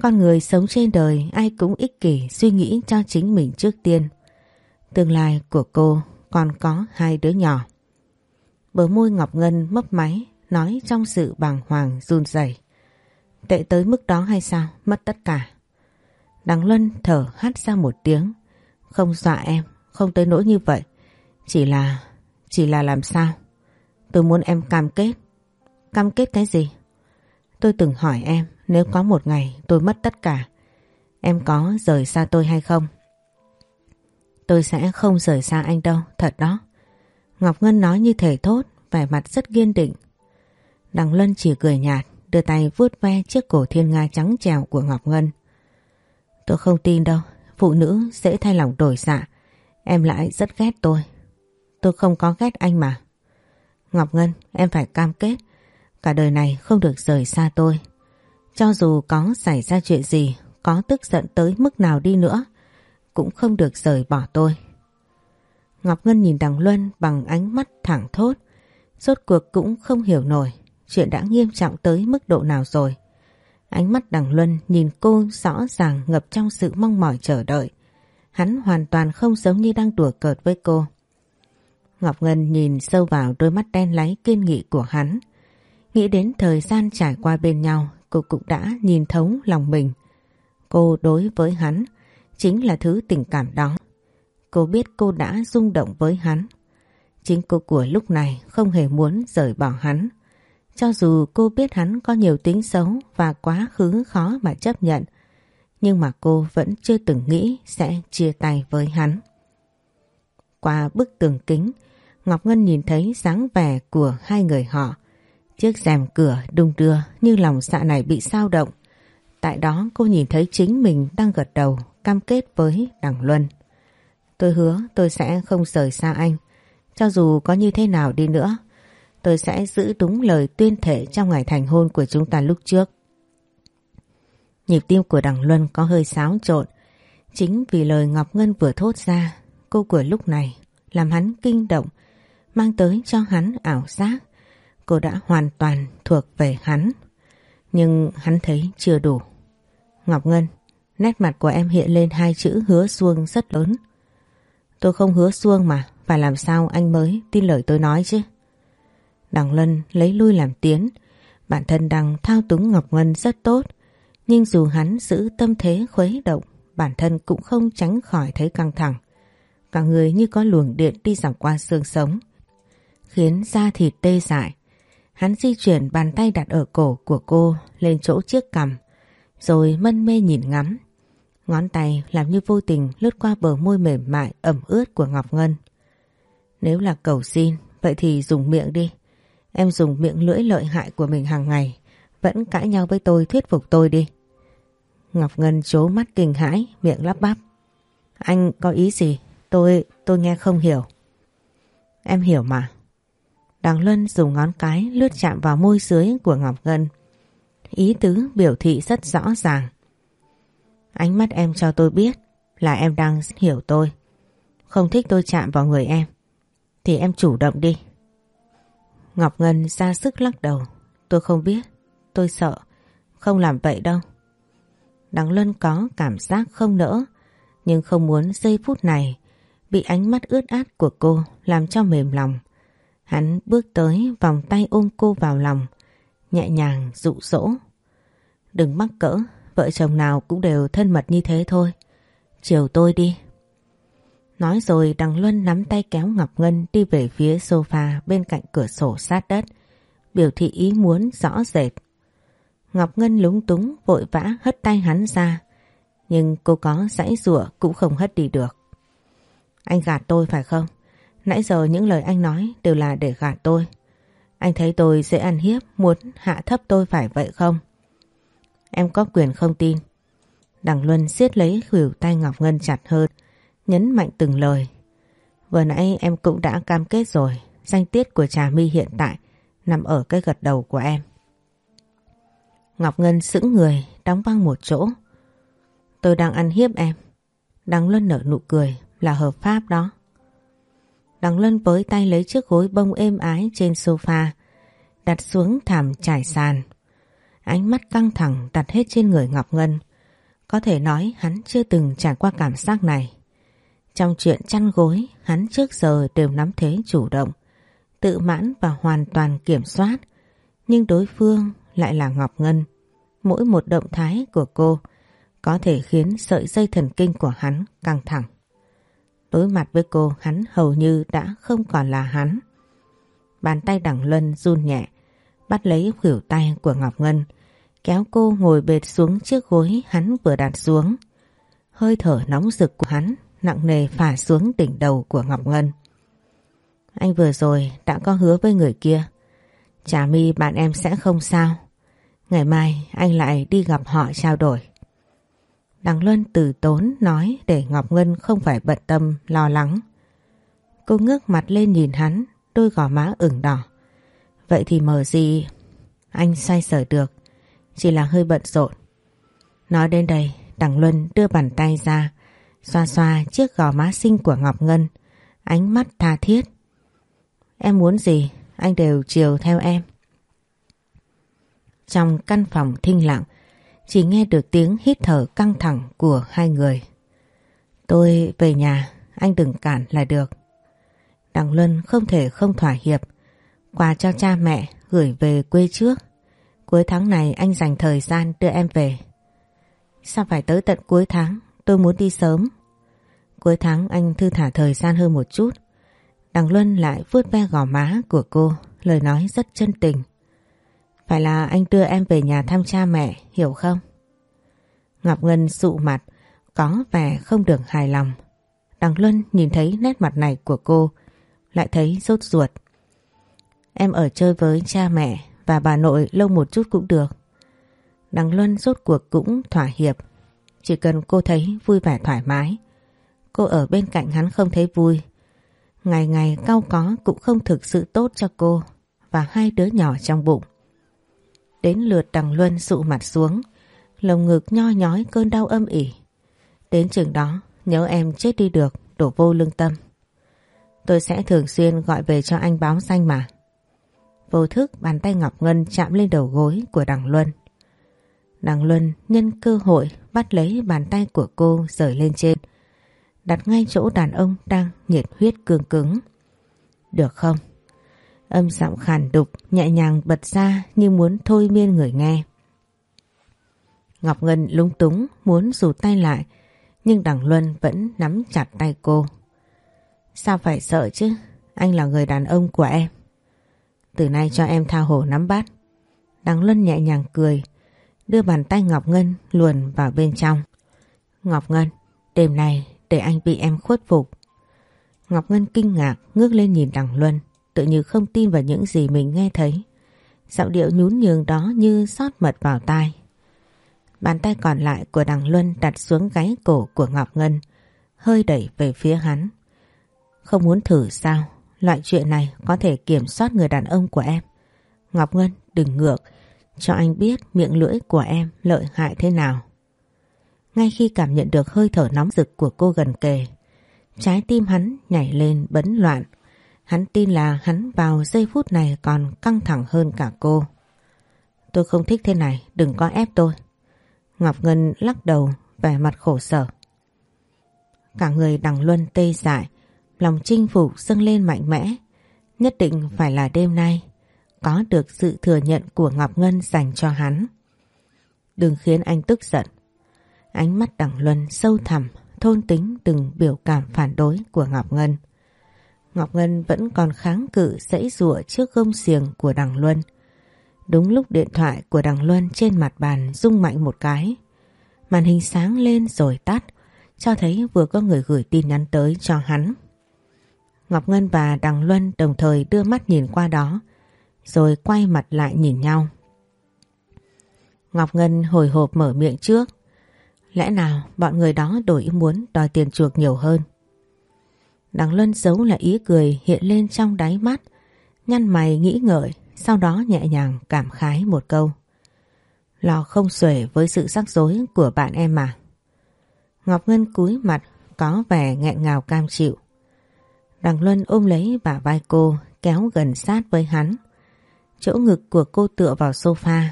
Con người sống trên đời ai cũng ích kỷ suy nghĩ cho chính mình trước tiên. Tương lai của cô còn có hai đứa nhỏ. Bờ môi Ngọc Ngân mấp máy nói trong sự bàng hoàng run rẩy. Tệ tới mức đó hay sao? Mất tất cả. Đằng Luân thở hắt ra một tiếng. Không dọa em, không tới nỗi như vậy. Chỉ là... chỉ là làm sao? Tôi muốn em cam kết. Cam kết cái gì? Tôi từng hỏi em nếu có một ngày tôi mất tất cả. Em có rời xa tôi hay không? Tôi sẽ không rời xa anh đâu, thật đó. Ngọc Ngân nói như thể thốt, vẻ mặt rất kiên định. Đằng Lân chỉ cười nhạt, đưa tay vuốt ve chiếc cổ thiên nga trắng trèo của Ngọc Ngân. Tôi không tin đâu, phụ nữ dễ thay lòng đổi dạ. Em lại rất ghét tôi. Tôi không có ghét anh mà. Ngọc Ngân, em phải cam kết. Cả đời này không được rời xa tôi. Cho dù có xảy ra chuyện gì, có tức giận tới mức nào đi nữa, cũng không được rời bỏ tôi. Ngọc Ngân nhìn Đằng Luân bằng ánh mắt thẳng thốt. Rốt cuộc cũng không hiểu nổi chuyện đã nghiêm trọng tới mức độ nào rồi. Ánh mắt Đằng Luân nhìn cô rõ ràng ngập trong sự mong mỏi chờ đợi. Hắn hoàn toàn không giống như đang đùa cợt với cô. Ngọc Ngân nhìn sâu vào đôi mắt đen láy kiên nghị của hắn. Nghĩ đến thời gian trải qua bên nhau, cô cũng đã nhìn thấu lòng mình. Cô đối với hắn chính là thứ tình cảm đó. Cô biết cô đã rung động với hắn. Chính cô của lúc này không hề muốn rời bỏ hắn. Cho dù cô biết hắn có nhiều tính xấu và quá khứ khó mà chấp nhận, nhưng mà cô vẫn chưa từng nghĩ sẽ chia tay với hắn. Qua bức tường kính, Ngọc Ngân nhìn thấy dáng vẻ của hai người họ. Chiếc rèm cửa đung đưa như lòng dạ này bị sao động. Tại đó cô nhìn thấy chính mình đang gật đầu cam kết với Đằng Luân. Tôi hứa tôi sẽ không rời xa anh. Cho dù có như thế nào đi nữa, tôi sẽ giữ đúng lời tuyên thệ trong ngày thành hôn của chúng ta lúc trước. Nhịp tim của Đằng Luân có hơi xáo trộn. Chính vì lời Ngọc Ngân vừa thốt ra, cô của lúc này làm hắn kinh động, mang tới cho hắn ảo giác. Cô đã hoàn toàn thuộc về hắn. Nhưng hắn thấy chưa đủ. Ngọc Ngân, nét mặt của em hiện lên hai chữ hứa xuông rất lớn. Tôi không hứa xuông mà, phải làm sao anh mới tin lời tôi nói chứ. Đằng Lân lấy lui làm tiến, bản thân đang thao túng Ngọc Ngân rất tốt, Nhưng dù hắn giữ tâm thế khuấy động, bản thân cũng không tránh khỏi thấy căng thẳng. Cả người như có luồng điện đi dọc qua xương sống, khiến da thịt tê dại. Hắn di chuyển bàn tay đặt ở cổ của cô lên chỗ chiếc cằm, rồi mân mê nhìn ngắm. Ngón tay làm như vô tình lướt qua bờ môi mềm mại ẩm ướt của Ngọc Ngân. Nếu là cầu xin, vậy thì dùng miệng đi. Em dùng miệng lưỡi lợi hại của mình hàng ngày, vẫn cãi nhau với tôi thuyết phục tôi đi. Ngọc Ngân chố mắt kinh hãi, miệng lắp bắp. Anh có ý gì? Tôi, tôi nghe không hiểu. Em hiểu mà. Đằng Luân dùng ngón cái lướt chạm vào môi dưới của Ngọc Ngân. Ý tứ biểu thị rất rõ ràng. Ánh mắt em cho tôi biết là em đang hiểu tôi. Không thích tôi chạm vào người em. Thì em chủ động đi. Ngọc Ngân ra sức lắc đầu. Tôi không biết. Tôi sợ. Không làm vậy đâu. Đằng Luân có cảm giác không nỡ. Nhưng không muốn giây phút này bị ánh mắt ướt át của cô làm cho mềm lòng. Hắn bước tới vòng tay ôm cô vào lòng, nhẹ nhàng dụ dỗ. Đừng mắc cỡ, vợ chồng nào cũng đều thân mật như thế thôi. Chiều tôi đi. Nói rồi Đằng Luân nắm tay kéo Ngọc Ngân đi về phía sofa bên cạnh cửa sổ sát đất, biểu thị ý muốn rõ rệt. Ngọc Ngân lúng túng vội vã hất tay hắn ra, nhưng cô có giãy rủa cũng không hất đi được. Anh gạt tôi phải không? Nãy giờ những lời anh nói đều là để gạt tôi. Anh thấy tôi dễ ăn hiếp, muốn hạ thấp tôi phải vậy không? Em có quyền không tin. Đằng Luân siết lấy khuỷu tay Ngọc Ngân chặt hơn, nhấn mạnh từng lời. Vừa nãy em cũng đã cam kết rồi, danh tiết của Trà My hiện tại nằm ở cái gật đầu của em. Ngọc Ngân sững người, đóng băng một chỗ. Tôi đang ăn hiếp em. Đằng Luân nở nụ cười, là hợp pháp đó. Đằng Luân với tay lấy chiếc gối bông êm ái trên sofa, đặt xuống thảm trải sàn. Ánh mắt căng thẳng đặt hết trên người Ngọc Ngân. Có thể nói hắn chưa từng trải qua cảm giác này. Trong chuyện chăn gối, hắn trước giờ đều nắm thế chủ động, tự mãn và hoàn toàn kiểm soát. Nhưng đối phương lại là Ngọc Ngân. Mỗi một động thái của cô có thể khiến sợi dây thần kinh của hắn căng thẳng. Đối mặt với cô hắn hầu như đã không còn là hắn. Bàn tay đẳng luân run nhẹ, bắt lấy khuỷu tay của Ngọc Ngân, kéo cô ngồi bệt xuống chiếc gối hắn vừa đặt xuống. Hơi thở nóng rực của hắn nặng nề phả xuống đỉnh đầu của Ngọc Ngân. Anh vừa rồi đã có hứa với người kia. trà mi bạn em sẽ không sao. Ngày mai anh lại đi gặp họ trao đổi. Đằng Luân từ tốn nói để Ngọc Ngân không phải bận tâm, lo lắng. Cô ngước mặt lên nhìn hắn, đôi gò má ửng đỏ. Vậy thì mờ gì anh xoay sở được, chỉ là hơi bận rộn. Nói đến đây, Đằng Luân đưa bàn tay ra, xoa xoa chiếc gò má xinh của Ngọc Ngân, ánh mắt tha thiết. Em muốn gì, anh đều chiều theo em. Trong căn phòng thinh lặng, chỉ nghe được tiếng hít thở căng thẳng của hai người. Tôi về nhà, anh đừng cản là được. Đằng Luân không thể không thỏa hiệp. Quà cho cha mẹ gửi về quê trước. Cuối tháng này anh dành thời gian đưa em về. Sao phải tới tận cuối tháng? Tôi muốn đi sớm. Cuối tháng anh thư thả thời gian hơn một chút. Đằng Luân lại vuốt ve gò má của cô, lời nói rất chân tình. Phải là anh đưa em về nhà thăm cha mẹ, hiểu không? Ngọc Ngân sụ mặt, có vẻ không được hài lòng. Đằng Luân nhìn thấy nét mặt này của cô, lại thấy rốt ruột. Em ở chơi với cha mẹ và bà nội lâu một chút cũng được. Đằng Luân rốt cuộc cũng thỏa hiệp. Chỉ cần cô thấy vui vẻ thoải mái. Cô ở bên cạnh hắn không thấy vui. Ngày ngày cao có cũng không thực sự tốt cho cô và hai đứa nhỏ trong bụng. Đến lượt đằng Luân sụ mặt xuống, lồng ngực nho nhói cơn đau âm ỉ. Đến chừng đó, nhớ em chết đi được, đổ vô lương tâm. Tôi sẽ thường xuyên gọi về cho anh báo danh mà. Vô thức bàn tay Ngọc Ngân chạm lên đầu gối của đằng Luân. Đằng Luân nhân cơ hội bắt lấy bàn tay của cô rời lên trên. Đặt ngay chỗ đàn ông đang nhiệt huyết cương cứng. Được không? Âm giọng khàn đục, nhẹ nhàng bật ra như muốn thôi miên người nghe. Ngọc Ngân lung túng muốn rụt tay lại, nhưng Đằng Luân vẫn nắm chặt tay cô. Sao phải sợ chứ? Anh là người đàn ông của em. Từ nay cho em tha hồ nắm bắt. Đằng Luân nhẹ nhàng cười, đưa bàn tay Ngọc Ngân luồn vào bên trong. Ngọc Ngân, đêm nay để anh bị em khuất phục. Ngọc Ngân kinh ngạc ngước lên nhìn Đằng Luân, tự như không tin vào những gì mình nghe thấy. Giọng điệu nhún nhường đó như sót mật vào tai. Bàn tay còn lại của Đằng Luân đặt xuống gáy cổ của Ngọc Ngân, hơi đẩy về phía hắn. Không muốn thử sao, loại chuyện này có thể kiểm soát người đàn ông của em. Ngọc Ngân đừng ngược, cho anh biết miệng lưỡi của em lợi hại thế nào. Ngay khi cảm nhận được hơi thở nóng rực của cô gần kề, trái tim hắn nhảy lên bấn loạn. Hắn tin là hắn vào giây phút này còn căng thẳng hơn cả cô. Tôi không thích thế này, đừng có ép tôi. Ngọc Ngân lắc đầu vẻ mặt khổ sở. Cả người đằng luân tê dại, lòng chinh phục dâng lên mạnh mẽ. Nhất định phải là đêm nay, có được sự thừa nhận của Ngọc Ngân dành cho hắn. Đừng khiến anh tức giận. Ánh mắt đằng luân sâu thẳm, thôn tính từng biểu cảm phản đối của Ngọc Ngân. Ngọc Ngân vẫn còn kháng cự dãy rụa trước gông xiềng của đằng Luân. Đúng lúc điện thoại của đằng Luân trên mặt bàn rung mạnh một cái. Màn hình sáng lên rồi tắt, cho thấy vừa có người gửi tin nhắn tới cho hắn. Ngọc Ngân và đằng Luân đồng thời đưa mắt nhìn qua đó, rồi quay mặt lại nhìn nhau. Ngọc Ngân hồi hộp mở miệng trước. Lẽ nào bọn người đó đổi ý muốn đòi tiền chuộc nhiều hơn? Đằng Luân giấu là ý cười hiện lên trong đáy mắt, nhăn mày nghĩ ngợi sau đó nhẹ nhàng cảm khái một câu. Lo không xuể với sự rắc rối của bạn em mà. Ngọc Ngân cúi mặt có vẻ nghẹn ngào cam chịu. Đằng Luân ôm lấy bả vai cô kéo gần sát với hắn. Chỗ ngực của cô tựa vào sofa.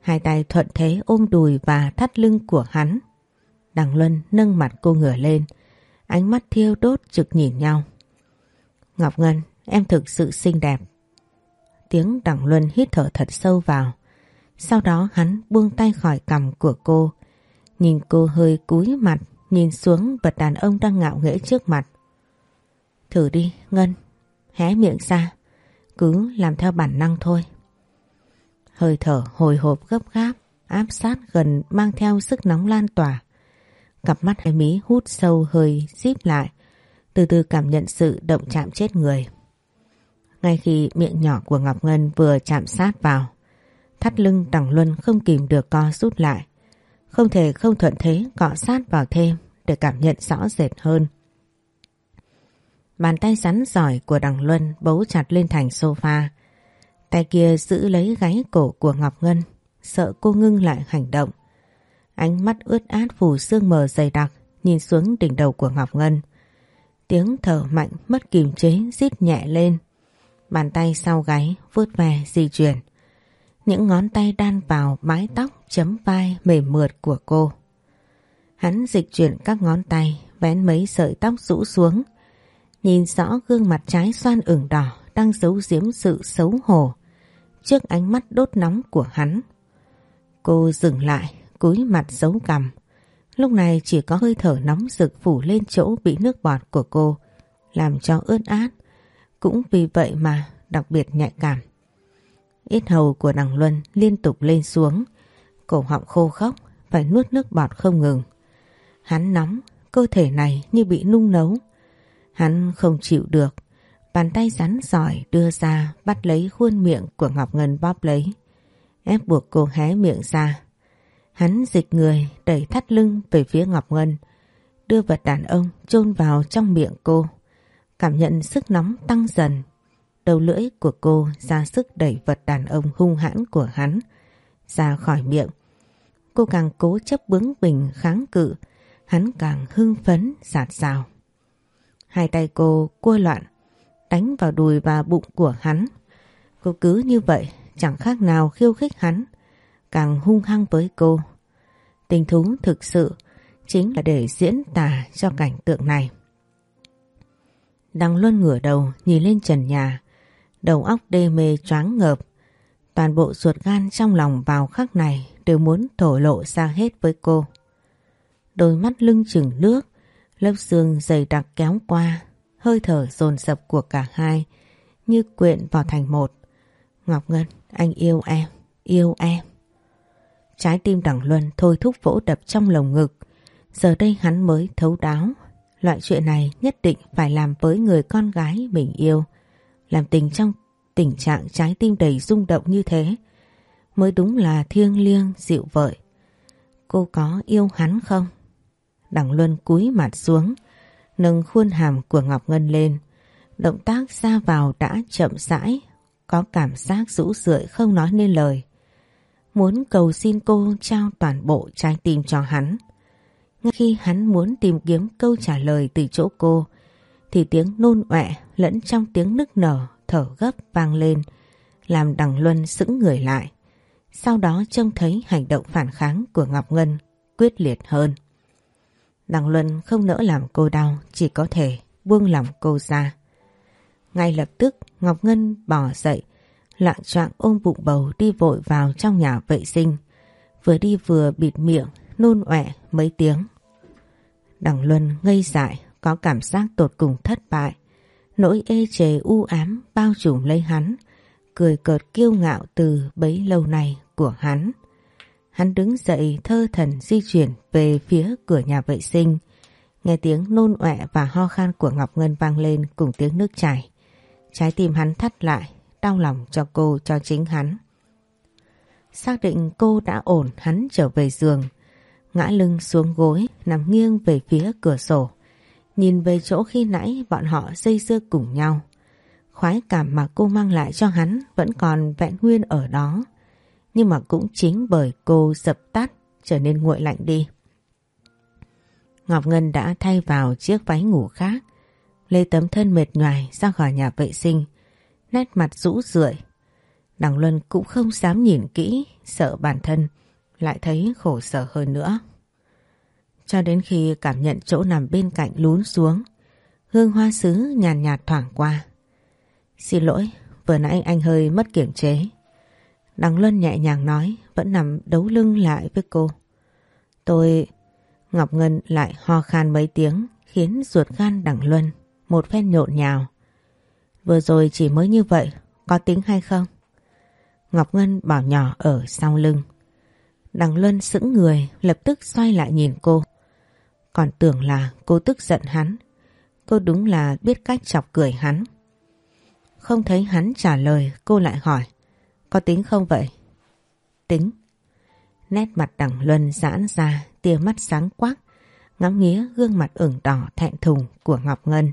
Hai tay thuận thế ôm đùi và thắt lưng của hắn. Đằng Luân nâng mặt cô ngửa lên. Ánh mắt thiêu đốt trực nhìn nhau. Ngọc Ngân, em thực sự xinh đẹp tiếng đằng Luân hít thở thật sâu vào. Sau đó hắn buông tay khỏi cằm của cô. Nhìn cô hơi cúi mặt, nhìn xuống vật đàn ông đang ngạo nghễ trước mặt. Thử đi, Ngân. Hé miệng ra. Cứ làm theo bản năng thôi. Hơi thở hồi hộp gấp gáp, áp sát gần mang theo sức nóng lan tỏa. Cặp mắt hai mí hút sâu hơi díp lại, từ từ cảm nhận sự động chạm chết người. Ngay khi miệng nhỏ của Ngọc Ngân vừa chạm sát vào, thắt lưng đằng Luân không kìm được co rút lại. Không thể không thuận thế cọ sát vào thêm để cảm nhận rõ rệt hơn. Bàn tay rắn giỏi của đằng Luân bấu chặt lên thành sofa. Tay kia giữ lấy gáy cổ của Ngọc Ngân, sợ cô ngưng lại hành động. Ánh mắt ướt át phủ sương mờ dày đặc, nhìn xuống đỉnh đầu của Ngọc Ngân. Tiếng thở mạnh mất kìm chế rít nhẹ lên, Bàn tay sau gáy vuốt về di chuyển. Những ngón tay đan vào mái tóc chấm vai mềm mượt của cô. Hắn dịch chuyển các ngón tay vén mấy sợi tóc rũ xuống. Nhìn rõ gương mặt trái xoan ửng đỏ đang giấu giếm sự xấu hổ trước ánh mắt đốt nóng của hắn. Cô dừng lại, cúi mặt giấu cằm. Lúc này chỉ có hơi thở nóng rực phủ lên chỗ bị nước bọt của cô, làm cho ướt át. Cũng vì vậy mà đặc biệt nhạy cảm. Ít hầu của đằng Luân liên tục lên xuống, cổ họng khô khốc, phải nuốt nước bọt không ngừng. Hắn nóng, cơ thể này như bị nung nấu. Hắn không chịu được, bàn tay rắn giỏi đưa ra bắt lấy khuôn miệng của Ngọc Ngân bóp lấy, ép buộc cô hé miệng ra. Hắn dịch người đẩy thắt lưng về phía Ngọc Ngân, đưa vật đàn ông chôn vào trong miệng cô. Cảm nhận sức nóng tăng dần. Đầu lưỡi của cô ra sức đẩy vật đàn ông hung hãn của hắn ra khỏi miệng. Cô càng cố chấp bướng bỉnh kháng cự, hắn càng hưng phấn sạt sào. Hai tay cô cua loạn, đánh vào đùi và bụng của hắn. Cô cứ như vậy, chẳng khác nào khiêu khích hắn, càng hung hăng với cô. Tình thú thực sự chính là để diễn tả cho cảnh tượng này. Đằng Luân ngửa đầu nhìn lên trần nhà, đầu óc đê mê choáng ngợp. Toàn bộ ruột gan trong lòng vào khắc này đều muốn thổ lộ ra hết với cô. Đôi mắt lưng chừng nước, lớp xương dày đặc kéo qua, hơi thở dồn dập của cả hai như quyện vào thành một. Ngọc Ngân, anh yêu em, yêu em. Trái tim đằng Luân thôi thúc vỗ đập trong lồng ngực. Giờ đây hắn mới thấu đáo. Loại chuyện này nhất định phải làm với người con gái mình yêu. Làm tình trong tình trạng trái tim đầy rung động như thế mới đúng là thiêng liêng dịu vợi. Cô có yêu hắn không? Đằng Luân cúi mặt xuống, nâng khuôn hàm của Ngọc Ngân lên. Động tác ra vào đã chậm rãi, có cảm giác rũ rượi không nói nên lời. Muốn cầu xin cô trao toàn bộ trái tim cho hắn. Ngay khi hắn muốn tìm kiếm câu trả lời từ chỗ cô, thì tiếng nôn ọe lẫn trong tiếng nức nở, thở gấp vang lên, làm đằng Luân sững người lại. Sau đó trông thấy hành động phản kháng của Ngọc Ngân quyết liệt hơn. Đằng Luân không nỡ làm cô đau, chỉ có thể buông lòng cô ra. Ngay lập tức Ngọc Ngân bỏ dậy, lạng choạng ôm bụng bầu đi vội vào trong nhà vệ sinh. Vừa đi vừa bịt miệng, nôn ọe mấy tiếng. Đằng Luân ngây dại, có cảm giác tột cùng thất bại. Nỗi ê chề u ám bao trùm lấy hắn, cười cợt kiêu ngạo từ bấy lâu nay của hắn. Hắn đứng dậy thơ thần di chuyển về phía cửa nhà vệ sinh. Nghe tiếng nôn ọe và ho khan của Ngọc Ngân vang lên cùng tiếng nước chảy. Trái tim hắn thắt lại, đau lòng cho cô cho chính hắn. Xác định cô đã ổn hắn trở về giường. Ngã lưng xuống gối, nằm nghiêng về phía cửa sổ. Nhìn về chỗ khi nãy bọn họ dây dưa cùng nhau. Khoái cảm mà cô mang lại cho hắn vẫn còn vẹn nguyên ở đó. Nhưng mà cũng chính bởi cô dập tắt trở nên nguội lạnh đi. Ngọc Ngân đã thay vào chiếc váy ngủ khác. Lê tấm thân mệt nhoài ra khỏi nhà vệ sinh. Nét mặt rũ rượi. Đằng Luân cũng không dám nhìn kỹ, sợ bản thân lại thấy khổ sở hơn nữa. Cho đến khi cảm nhận chỗ nằm bên cạnh lún xuống, hương hoa sứ nhàn nhạt, nhạt thoảng qua. Xin lỗi, vừa nãy anh hơi mất kiểm chế. Đằng Luân nhẹ nhàng nói, vẫn nằm đấu lưng lại với cô. Tôi... Ngọc Ngân lại ho khan mấy tiếng, khiến ruột gan đằng Luân một phen nhộn nhào. Vừa rồi chỉ mới như vậy, có tính hay không? Ngọc Ngân bảo nhỏ ở sau lưng. Đằng Luân sững người, lập tức xoay lại nhìn cô. Còn tưởng là cô tức giận hắn. Cô đúng là biết cách chọc cười hắn. Không thấy hắn trả lời, cô lại hỏi. Có tính không vậy? Tính. Nét mặt đẳng Luân giãn ra, tia mắt sáng quắc, ngắm nghía gương mặt ửng đỏ thẹn thùng của Ngọc Ngân.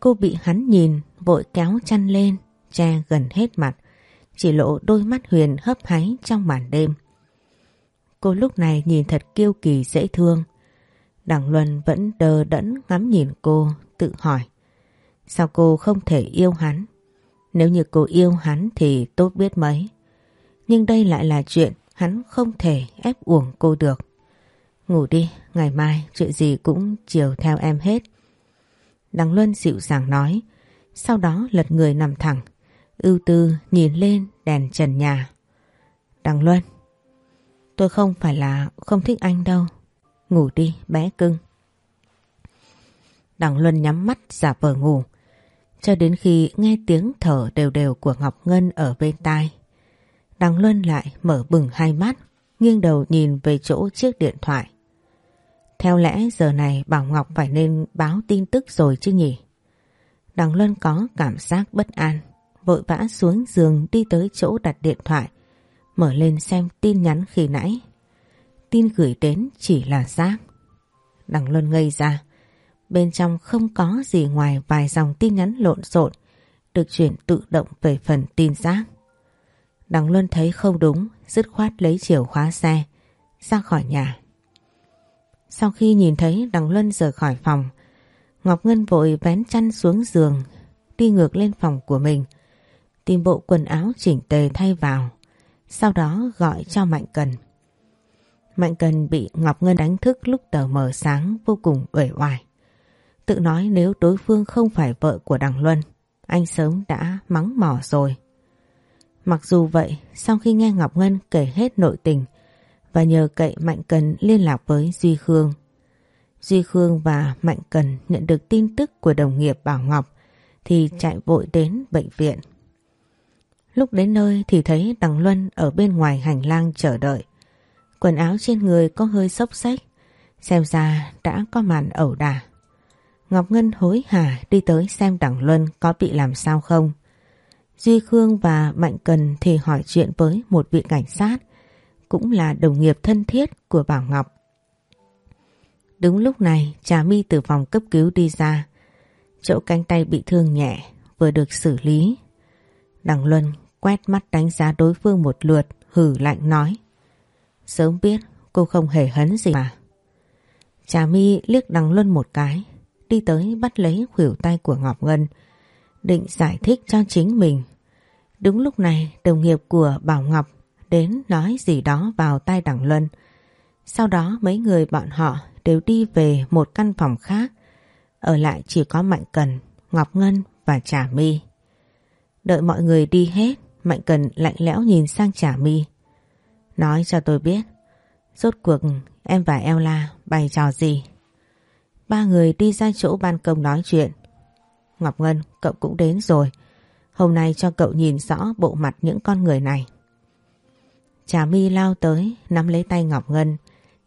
Cô bị hắn nhìn, vội kéo chăn lên, che gần hết mặt, chỉ lộ đôi mắt huyền hấp háy trong màn đêm. Cô lúc này nhìn thật kiêu kỳ dễ thương. Đằng Luân vẫn đờ đẫn ngắm nhìn cô, tự hỏi. Sao cô không thể yêu hắn? Nếu như cô yêu hắn thì tốt biết mấy. Nhưng đây lại là chuyện hắn không thể ép uổng cô được. Ngủ đi, ngày mai chuyện gì cũng chiều theo em hết. Đằng Luân dịu dàng nói, sau đó lật người nằm thẳng, ưu tư nhìn lên đèn trần nhà. Đằng Luân, tôi không phải là không thích anh đâu, ngủ đi bé cưng. Đằng Luân nhắm mắt giả vờ ngủ, cho đến khi nghe tiếng thở đều đều của Ngọc Ngân ở bên tai. Đằng Luân lại mở bừng hai mắt, nghiêng đầu nhìn về chỗ chiếc điện thoại. Theo lẽ giờ này Bảo Ngọc phải nên báo tin tức rồi chứ nhỉ? Đằng Luân có cảm giác bất an, vội vã xuống giường đi tới chỗ đặt điện thoại, mở lên xem tin nhắn khi nãy. Tin gửi đến chỉ là rác. Đằng Luân ngây ra, bên trong không có gì ngoài vài dòng tin nhắn lộn xộn được chuyển tự động về phần tin giác Đằng Luân thấy không đúng, dứt khoát lấy chìa khóa xe, ra khỏi nhà. Sau khi nhìn thấy Đằng Luân rời khỏi phòng, Ngọc Ngân vội vén chăn xuống giường, đi ngược lên phòng của mình, tìm bộ quần áo chỉnh tề thay vào, sau đó gọi cho Mạnh Cần. Mạnh Cần bị Ngọc Ngân đánh thức lúc tờ mờ sáng vô cùng uể oải. Tự nói nếu đối phương không phải vợ của Đằng Luân, anh sớm đã mắng mỏ rồi. Mặc dù vậy, sau khi nghe Ngọc Ngân kể hết nội tình, và nhờ cậy Mạnh Cần liên lạc với Duy Khương. Duy Khương và Mạnh Cần nhận được tin tức của đồng nghiệp Bảo Ngọc thì chạy vội đến bệnh viện. Lúc đến nơi thì thấy Đằng Luân ở bên ngoài hành lang chờ đợi. Quần áo trên người có hơi xốc xách, xem ra đã có màn ẩu đả. Ngọc Ngân hối hả đi tới xem Đặng Luân có bị làm sao không. Duy Khương và Mạnh Cần thì hỏi chuyện với một vị cảnh sát, cũng là đồng nghiệp thân thiết của Bảo Ngọc. Đúng lúc này Trà My từ phòng cấp cứu đi ra, chỗ cánh tay bị thương nhẹ vừa được xử lý. Đằng Luân quét mắt đánh giá đối phương một lượt, hử lạnh nói. Sớm biết cô không hề hấn gì mà. Trà My liếc đằng Luân một cái, đi tới bắt lấy khuỷu tay của Ngọc Ngân, định giải thích cho chính mình. Đúng lúc này đồng nghiệp của Bảo Ngọc đến nói gì đó vào tai đằng Luân. Sau đó mấy người bọn họ đều đi về một căn phòng khác. Ở lại chỉ có Mạnh Cần, Ngọc Ngân và Trà My. Đợi mọi người đi hết, Mạnh Cần lạnh lẽo nhìn sang Trà My. Nói cho tôi biết, rốt cuộc em và Ella bày trò gì? Ba người đi ra chỗ ban công nói chuyện. Ngọc Ngân, cậu cũng đến rồi. Hôm nay cho cậu nhìn rõ bộ mặt những con người này. Trà My lao tới, nắm lấy tay Ngọc Ngân,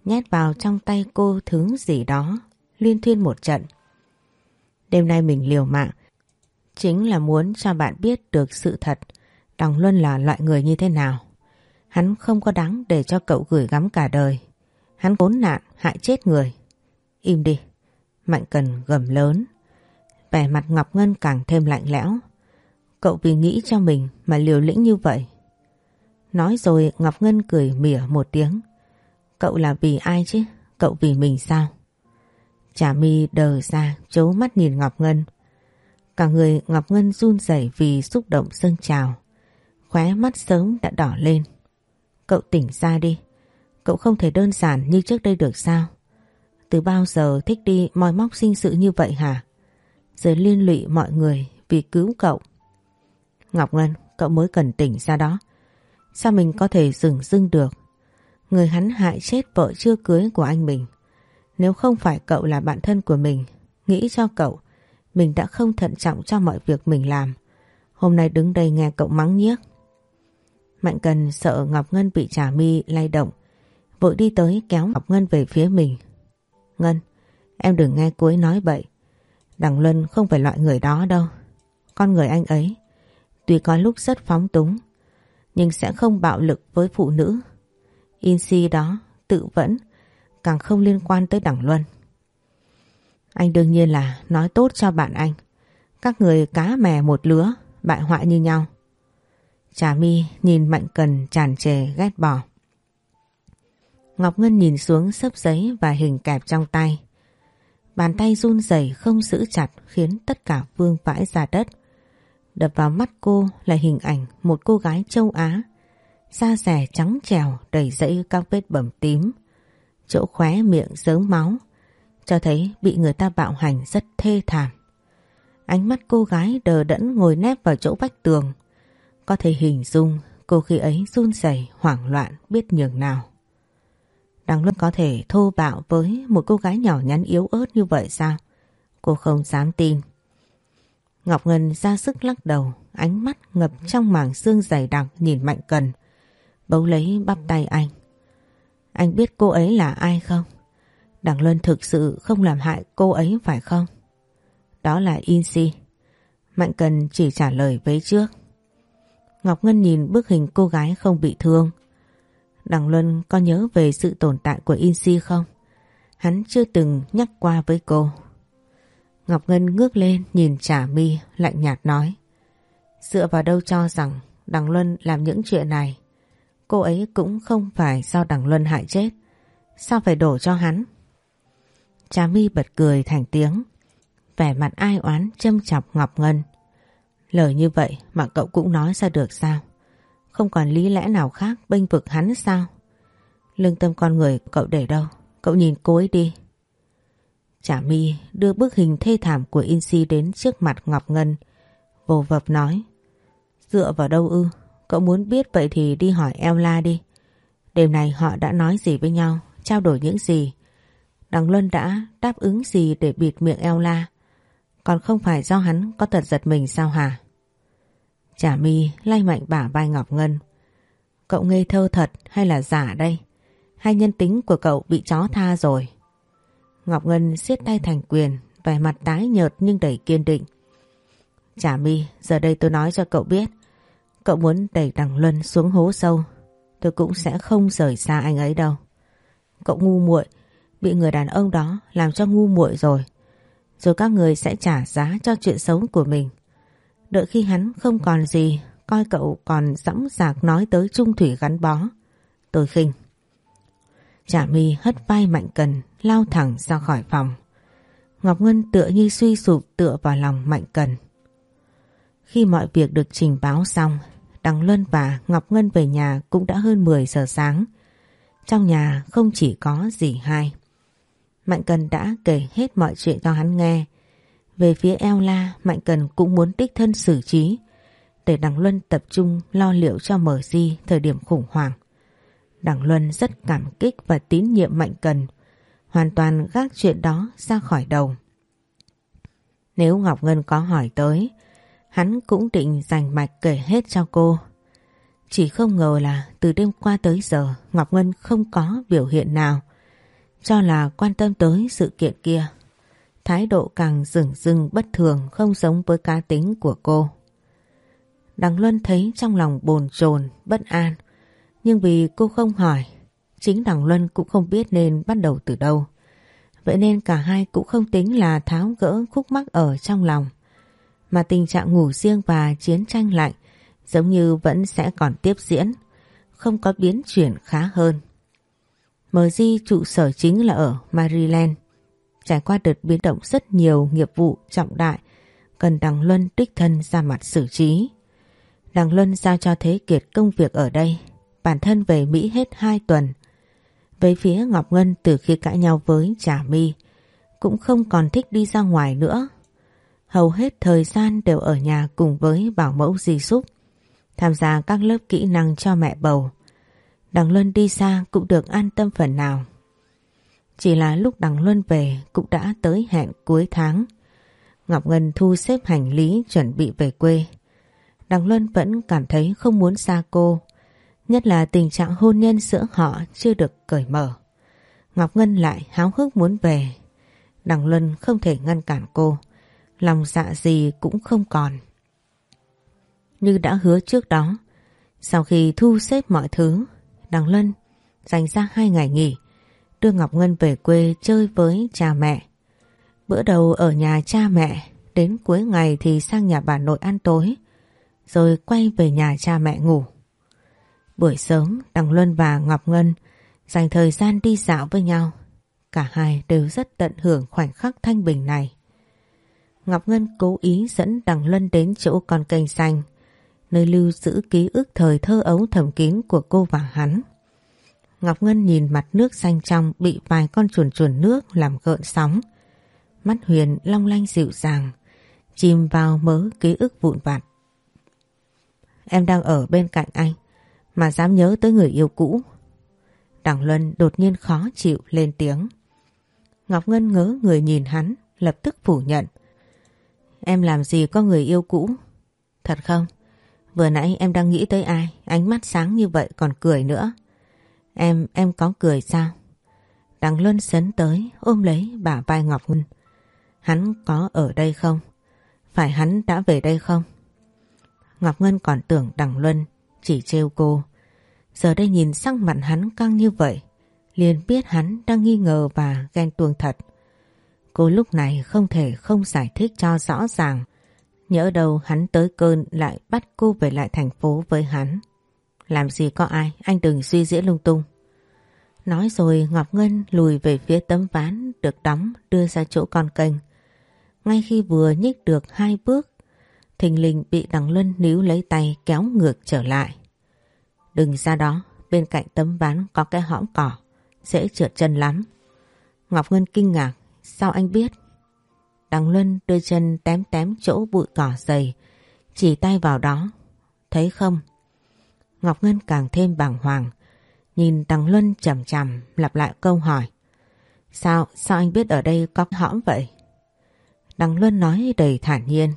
nhét vào trong tay cô thứ gì đó, liên thuyên một trận. Đêm nay mình liều mạng, chính là muốn cho bạn biết được sự thật, Đằng Luân là loại người như thế nào. Hắn không có đáng để cho cậu gửi gắm cả đời. Hắn vốn nạn, hại chết người. Im đi. Mạnh cần gầm lớn. Vẻ mặt Ngọc Ngân càng thêm lạnh lẽo. Cậu vì nghĩ cho mình mà liều lĩnh như vậy. Nói rồi Ngọc Ngân cười mỉa một tiếng. Cậu là vì ai chứ? Cậu vì mình sao? Chả mi đờ ra, chố mắt nhìn Ngọc Ngân. Cả người Ngọc Ngân run rẩy vì xúc động dâng trào. Khóe mắt sớm đã đỏ lên. Cậu tỉnh ra đi. Cậu không thể đơn giản như trước đây được sao? Từ bao giờ thích đi moi móc sinh sự như vậy hả? Giờ liên lụy mọi người vì cứu cậu. Ngọc Ngân, cậu mới cần tỉnh ra đó. Sao mình có thể dừng dưng được? Người hắn hại chết vợ chưa cưới của anh mình. Nếu không phải cậu là bạn thân của mình, nghĩ cho cậu, mình đã không thận trọng cho mọi việc mình làm. Hôm nay đứng đây nghe cậu mắng nhiếc. Mạnh Cần sợ Ngọc Ngân bị trả mi lay động, vội đi tới kéo Ngọc Ngân về phía mình. Ngân, em đừng nghe cuối nói bậy. Đằng Luân không phải loại người đó đâu. Con người anh ấy, tuy có lúc rất phóng túng, nhưng sẽ không bạo lực với phụ nữ. Insi đó tự vẫn, càng không liên quan tới Đằng Luân. Anh đương nhiên là nói tốt cho bạn anh. Các người cá mè một lứa, bại hoại như nhau. Trà mi nhìn Mạnh Cần tràn trề ghét bỏ. Ngọc Ngân nhìn xuống sấp giấy và hình kẹp trong tay. Bàn tay run rẩy không giữ chặt khiến tất cả vương vãi ra đất. Đập vào mắt cô là hình ảnh một cô gái châu Á. Da rẻ trắng trèo đầy rẫy các vết bầm tím. Chỗ khóe miệng dớm máu. Cho thấy bị người ta bạo hành rất thê thảm. Ánh mắt cô gái đờ đẫn ngồi nép vào chỗ vách tường. Có thể hình dung cô khi ấy run rẩy hoảng loạn biết nhường nào. Đằng Luân có thể thô bạo với một cô gái nhỏ nhắn yếu ớt như vậy sao? Cô không dám tin. Ngọc Ngân ra sức lắc đầu, ánh mắt ngập trong mảng xương dày đặc nhìn Mạnh Cần. Bấu lấy bắp tay anh. Anh biết cô ấy là ai không? Đằng Luân thực sự không làm hại cô ấy phải không? Đó là Insi. Mạnh Cần chỉ trả lời với trước. Ngọc Ngân nhìn bức hình cô gái không bị thương. Đằng Luân có nhớ về sự tồn tại của Insi không? Hắn chưa từng nhắc qua với cô. Ngọc Ngân ngước lên nhìn trả mi, lạnh nhạt nói. Dựa vào đâu cho rằng Đằng Luân làm những chuyện này. Cô ấy cũng không phải do Đằng Luân hại chết. Sao phải đổ cho hắn? Trà mi bật cười thành tiếng. Vẻ mặt ai oán châm chọc Ngọc Ngân. Lời như vậy mà cậu cũng nói ra được sao? Không còn lý lẽ nào khác bênh vực hắn sao? Lương tâm con người cậu để đâu? Cậu nhìn cô ấy đi. Chả mi đưa bức hình thê thảm của Insi đến trước mặt Ngọc Ngân. Vô vập nói. Dựa vào đâu ư? Cậu muốn biết vậy thì đi hỏi Ella đi. Đêm này họ đã nói gì với nhau, trao đổi những gì. Đằng Luân đã đáp ứng gì để bịt miệng eo la. Còn không phải do hắn có tật giật mình sao hả? Chả mi lay mạnh bả vai Ngọc Ngân. Cậu ngây thơ thật hay là giả đây? Hai nhân tính của cậu bị chó tha rồi. Ngọc Ngân siết tay thành quyền, vẻ mặt tái nhợt nhưng đầy kiên định. Chả mi, giờ đây tôi nói cho cậu biết. Cậu muốn đẩy đằng Luân xuống hố sâu, tôi cũng sẽ không rời xa anh ấy đâu. Cậu ngu muội, bị người đàn ông đó làm cho ngu muội rồi. Rồi các người sẽ trả giá cho chuyện xấu của mình. Đợi khi hắn không còn gì, coi cậu còn dõng dạc nói tới trung thủy gắn bó. Tôi khinh. Chả mi hất vai mạnh cần, lao thẳng ra khỏi phòng. Ngọc Ngân tựa như suy sụp tựa vào lòng mạnh cần. Khi mọi việc được trình báo xong, Đằng Luân và Ngọc Ngân về nhà cũng đã hơn 10 giờ sáng. Trong nhà không chỉ có gì hai. Mạnh Cần đã kể hết mọi chuyện cho hắn nghe. Về phía eo la, Mạnh Cần cũng muốn đích thân xử trí để Đằng Luân tập trung lo liệu cho mở di thời điểm khủng hoảng. Đằng Luân rất cảm kích và tín nhiệm Mạnh Cần, hoàn toàn gác chuyện đó ra khỏi đầu. Nếu Ngọc Ngân có hỏi tới, hắn cũng định dành mạch kể hết cho cô. Chỉ không ngờ là từ đêm qua tới giờ Ngọc Ngân không có biểu hiện nào cho là quan tâm tới sự kiện kia. Thái độ càng rừng rưng bất thường không giống với cá tính của cô. Đằng Luân thấy trong lòng bồn chồn bất an. Nhưng vì cô không hỏi, chính Đằng Luân cũng không biết nên bắt đầu từ đâu. Vậy nên cả hai cũng không tính là tháo gỡ khúc mắc ở trong lòng. Mà tình trạng ngủ riêng và chiến tranh lạnh giống như vẫn sẽ còn tiếp diễn, không có biến chuyển khá hơn. MG trụ sở chính là ở Maryland. Trải qua đợt biến động rất nhiều nghiệp vụ trọng đại, cần Đằng Luân đích thân ra mặt xử trí. Đằng Luân giao cho Thế Kiệt công việc ở đây, bản thân về Mỹ hết 2 tuần. Về phía Ngọc Ngân từ khi cãi nhau với Trà My, cũng không còn thích đi ra ngoài nữa. Hầu hết thời gian đều ở nhà cùng với bảo mẫu di súc, tham gia các lớp kỹ năng cho mẹ bầu. Đằng Luân đi xa cũng được an tâm phần nào. Chỉ là lúc Đằng Luân về cũng đã tới hẹn cuối tháng. Ngọc Ngân thu xếp hành lý chuẩn bị về quê. Đằng Luân vẫn cảm thấy không muốn xa cô, nhất là tình trạng hôn nhân giữa họ chưa được cởi mở. Ngọc Ngân lại háo hức muốn về. Đằng Luân không thể ngăn cản cô, lòng dạ gì cũng không còn. Như đã hứa trước đó, sau khi thu xếp mọi thứ, Đằng Luân dành ra hai ngày nghỉ, đưa Ngọc Ngân về quê chơi với cha mẹ. Bữa đầu ở nhà cha mẹ, đến cuối ngày thì sang nhà bà nội ăn tối rồi quay về nhà cha mẹ ngủ. Buổi sớm, Đằng Luân và Ngọc Ngân dành thời gian đi dạo với nhau. Cả hai đều rất tận hưởng khoảnh khắc thanh bình này. Ngọc Ngân cố ý dẫn Đằng Luân đến chỗ con kênh xanh, nơi lưu giữ ký ức thời thơ ấu thầm kín của cô và hắn. Ngọc Ngân nhìn mặt nước xanh trong bị vài con chuồn chuồn nước làm gợn sóng. Mắt Huyền long lanh dịu dàng, chìm vào mớ ký ức vụn vặt. Em đang ở bên cạnh anh Mà dám nhớ tới người yêu cũ. Đằng Luân đột nhiên khó chịu lên tiếng. Ngọc Ngân ngớ người nhìn hắn Lập tức phủ nhận. Em làm gì có người yêu cũ? Thật không? Vừa nãy em đang nghĩ tới ai Ánh mắt sáng như vậy còn cười nữa. Em, em có cười sao Đằng Luân sấn tới Ôm lấy bả vai Ngọc Ngân Hắn có ở đây không Phải hắn đã về đây không Ngọc Ngân còn tưởng Đằng Luân chỉ trêu cô. Giờ đây nhìn sắc mặt hắn căng như vậy, liền biết hắn đang nghi ngờ và ghen tuông thật. Cô lúc này không thể không giải thích cho rõ ràng. Nhỡ đâu hắn tới cơn lại bắt cô về lại thành phố với hắn. Làm gì có ai, anh đừng suy diễn lung tung. Nói rồi Ngọc Ngân lùi về phía tấm ván được đóng đưa ra chỗ con kênh. Ngay khi vừa nhích được hai bước thình lình bị đằng Luân níu lấy tay kéo ngược trở lại. Đừng ra đó, bên cạnh tấm ván có cái hõm cỏ, dễ trượt chân lắm. Ngọc Ngân kinh ngạc, sao anh biết? Đằng Luân đưa chân tém tém chỗ bụi cỏ dày, chỉ tay vào đó. Thấy không? Ngọc Ngân càng thêm bàng hoàng, nhìn Đằng Luân chầm chầm lặp lại câu hỏi. Sao, sao anh biết ở đây có hõm vậy? Đằng Luân nói đầy thản nhiên.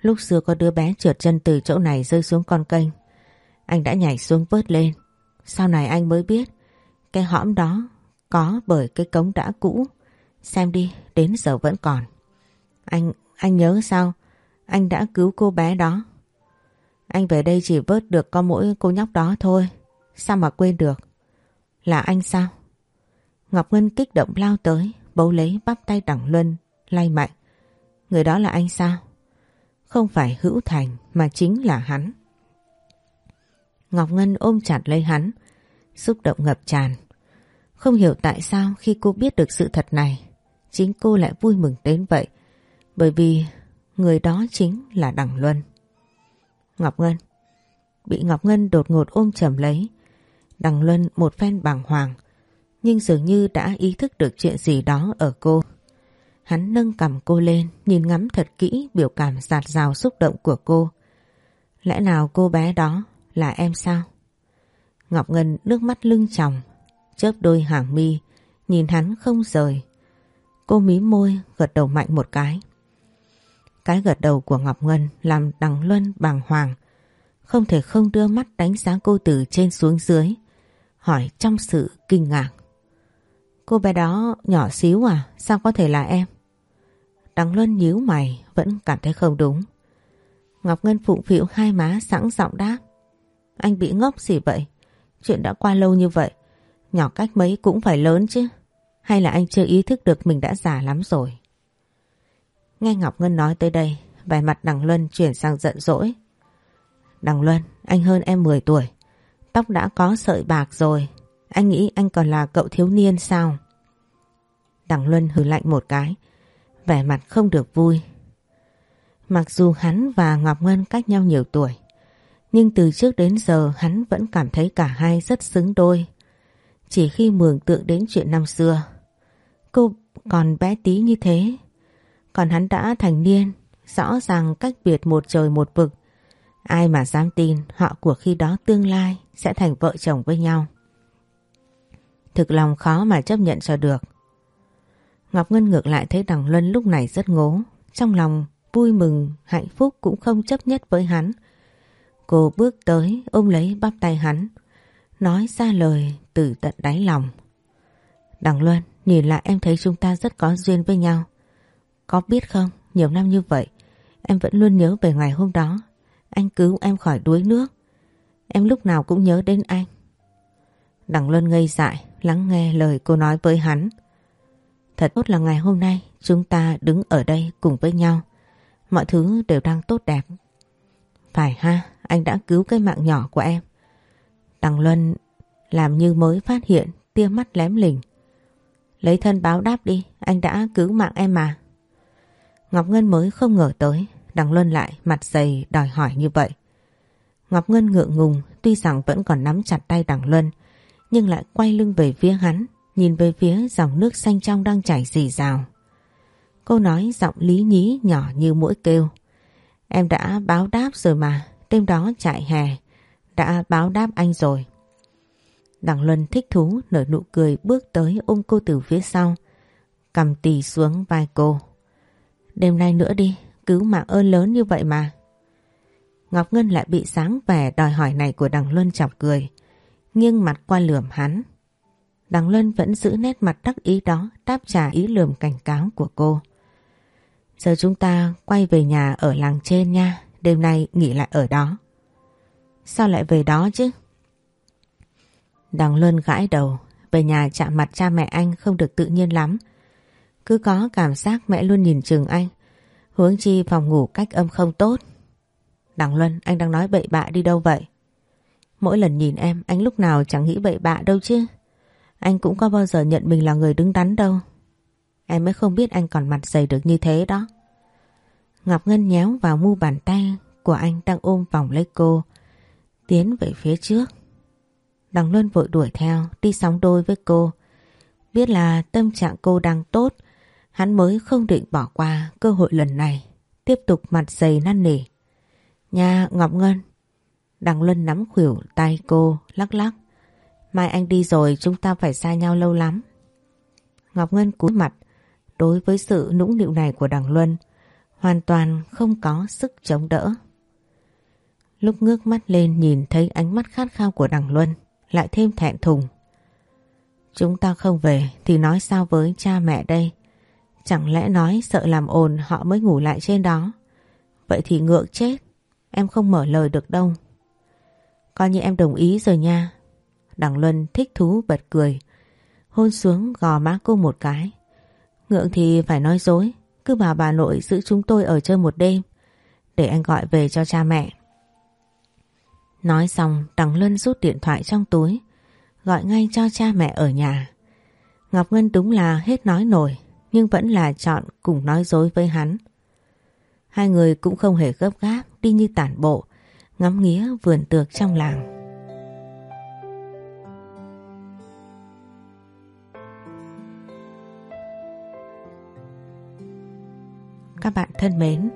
Lúc xưa có đứa bé trượt chân từ chỗ này rơi xuống con kênh. Anh đã nhảy xuống vớt lên. Sau này anh mới biết cái hõm đó có bởi cái cống đã cũ. Xem đi, đến giờ vẫn còn. Anh, anh nhớ sao? Anh đã cứu cô bé đó. Anh về đây chỉ vớt được có mỗi cô nhóc đó thôi. Sao mà quên được? Là anh sao? Ngọc Ngân kích động lao tới, bấu lấy bắp tay Đẳng Luân, lay mạnh. Người đó là anh sao? Không phải Hữu Thành mà chính là hắn. Ngọc Ngân ôm chặt lấy hắn, xúc động ngập tràn. Không hiểu tại sao khi cô biết được sự thật này, chính cô lại vui mừng đến vậy. Bởi vì người đó chính là Đằng Luân. Ngọc Ngân Bị Ngọc Ngân đột ngột ôm chầm lấy. Đằng Luân một phen bàng hoàng, nhưng dường như đã ý thức được chuyện gì đó ở cô. Hắn nâng cầm cô lên, nhìn ngắm thật kỹ biểu cảm giạt rào xúc động của cô. Lẽ nào cô bé đó là em sao? Ngọc Ngân nước mắt lưng tròng, chớp đôi hàng mi, nhìn hắn không rời. Cô mí môi, gật đầu mạnh một cái. Cái gật đầu của Ngọc Ngân làm Đằng Luân bàng hoàng, không thể không đưa mắt đánh giá cô từ trên xuống dưới, hỏi trong sự kinh ngạc. Cô bé đó nhỏ xíu à, sao có thể là em? Đằng Luân nhíu mày, vẫn cảm thấy không đúng. Ngọc Ngân phụng phịu hai má sẵn giọng đáp. Anh bị ngốc gì vậy? Chuyện đã qua lâu như vậy, nhỏ cách mấy cũng phải lớn chứ. Hay là anh chưa ý thức được mình đã già lắm rồi? Nghe Ngọc Ngân nói tới đây, vẻ mặt Đằng Luân chuyển sang giận dỗi. Đằng Luân, anh hơn em 10 tuổi. Tóc đã có sợi bạc rồi. Anh nghĩ anh còn là cậu thiếu niên sao? Đằng Luân hừ lạnh một cái. Vẻ mặt không được vui. Mặc dù hắn và Ngọc Ngân cách nhau nhiều tuổi. Nhưng từ trước đến giờ hắn vẫn cảm thấy cả hai rất xứng đôi. Chỉ khi mường tượng đến chuyện năm xưa. Cô còn bé tí như thế. Còn hắn đã thành niên. Rõ ràng cách biệt một trời một vực. Ai mà dám tin họ của khi đó tương lai sẽ thành vợ chồng với nhau. Thực lòng khó mà chấp nhận cho được. Ngọc Ngân ngược lại thấy đằng Luân lúc này rất ngố. Trong lòng vui mừng, hạnh phúc cũng không chấp nhất với hắn. Cô bước tới ôm lấy bắp tay hắn. Nói ra lời từ tận đáy lòng. Đằng Luân, nhìn lại em thấy chúng ta rất có duyên với nhau. Có biết không, nhiều năm như vậy, em vẫn luôn nhớ về ngày hôm đó anh cứu em khỏi đuối nước. Em lúc nào cũng nhớ đến anh. Đằng Luân ngây dại, lắng nghe lời cô nói với hắn. Thật tốt là ngày hôm nay chúng ta đứng ở đây cùng với nhau. Mọi thứ đều đang tốt đẹp. Phải ha, anh đã cứu cái mạng nhỏ của em. Đằng Luân làm như mới phát hiện, tia mắt lém lỉnh. Lấy thân báo đáp đi, anh đã cứu mạng em mà. Ngọc Ngân mới không ngờ tới, Đằng Luân lại mặt dày đòi hỏi như vậy. Ngọc Ngân ngượng ngùng tuy rằng vẫn còn nắm chặt tay Đằng Luân nhưng lại quay lưng về phía hắn nhìn về phía dòng nước xanh trong đang chảy rì rào. Cô nói giọng lý nhí nhỏ như mũi kêu. Em đã báo đáp rồi mà, đêm đó chạy hè, đã báo đáp anh rồi. Đằng Luân thích thú nở nụ cười bước tới ôm cô từ phía sau, cầm tì xuống vai cô. Đêm nay nữa đi, cứu mạng ơn lớn như vậy mà. Ngọc Ngân lại bị sáng vẻ đòi hỏi này của Đằng Luân chọc cười, nghiêng mặt qua lườm hắn. Đằng Luân vẫn giữ nét mặt đắc ý đó đáp trả ý lườm cảnh cáo của cô. Giờ chúng ta quay về nhà ở làng trên nha, đêm nay nghỉ lại ở đó. Sao lại về đó chứ? Đằng Luân gãi đầu, về nhà chạm mặt cha mẹ anh không được tự nhiên lắm. Cứ có cảm giác mẹ luôn nhìn chừng anh. Hướng chi phòng ngủ cách âm không tốt. Đằng Luân, anh đang nói bậy bạ đi đâu vậy? Mỗi lần nhìn em, anh lúc nào chẳng nghĩ bậy bạ đâu chứ. Anh cũng có bao giờ nhận mình là người đứng đắn đâu. Em mới không biết anh còn mặt dày được như thế đó. Ngọc Ngân nhéo vào mu bàn tay của anh đang ôm vòng lấy cô. Tiến về phía trước. Đằng Luân vội đuổi theo, đi sóng đôi với cô. Biết là tâm trạng cô đang tốt, Hắn mới không định bỏ qua cơ hội lần này, tiếp tục mặt dày năn nỉ. Nha Ngọc Ngân. Đằng Luân nắm khuỷu tay cô lắc lắc. Mai anh đi rồi chúng ta phải xa nhau lâu lắm. Ngọc Ngân cúi mặt đối với sự nũng nịu này của đằng Luân hoàn toàn không có sức chống đỡ. Lúc ngước mắt lên nhìn thấy ánh mắt khát khao của đằng Luân lại thêm thẹn thùng. Chúng ta không về thì nói sao với cha mẹ đây? Chẳng lẽ nói sợ làm ồn họ mới ngủ lại trên đó? Vậy thì ngượng chết, em không mở lời được đâu. Coi như em đồng ý rồi nha. Đằng Luân thích thú bật cười, hôn xuống gò má cô một cái. Ngượng thì phải nói dối, cứ bảo bà nội giữ chúng tôi ở chơi một đêm, để anh gọi về cho cha mẹ. Nói xong Đằng Luân rút điện thoại trong túi Gọi ngay cho cha mẹ ở nhà Ngọc Ngân đúng là hết nói nổi nhưng vẫn là chọn cùng nói dối với hắn Hai người cũng không hề gấp gáp, Đi như tản bộ, Ngắm nghía vườn tược trong làng Các bạn thân mến,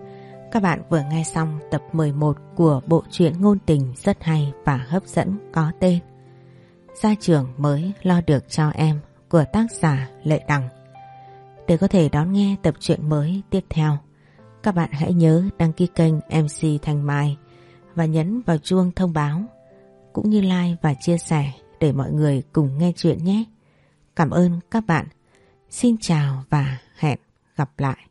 các bạn vừa nghe xong tập 11 của bộ truyện ngôn tình rất hay và hấp dẫn có tên Gia trưởng mới lo được cho em của tác giả Lệ Đằng. Để có thể đón nghe tập truyện mới tiếp theo, các bạn hãy nhớ đăng ký kênh MC Thành Mai và nhấn vào chuông thông báo cũng như like và chia sẻ để mọi người cùng nghe chuyện nhé. Cảm ơn các bạn. Xin chào và hẹn gặp lại.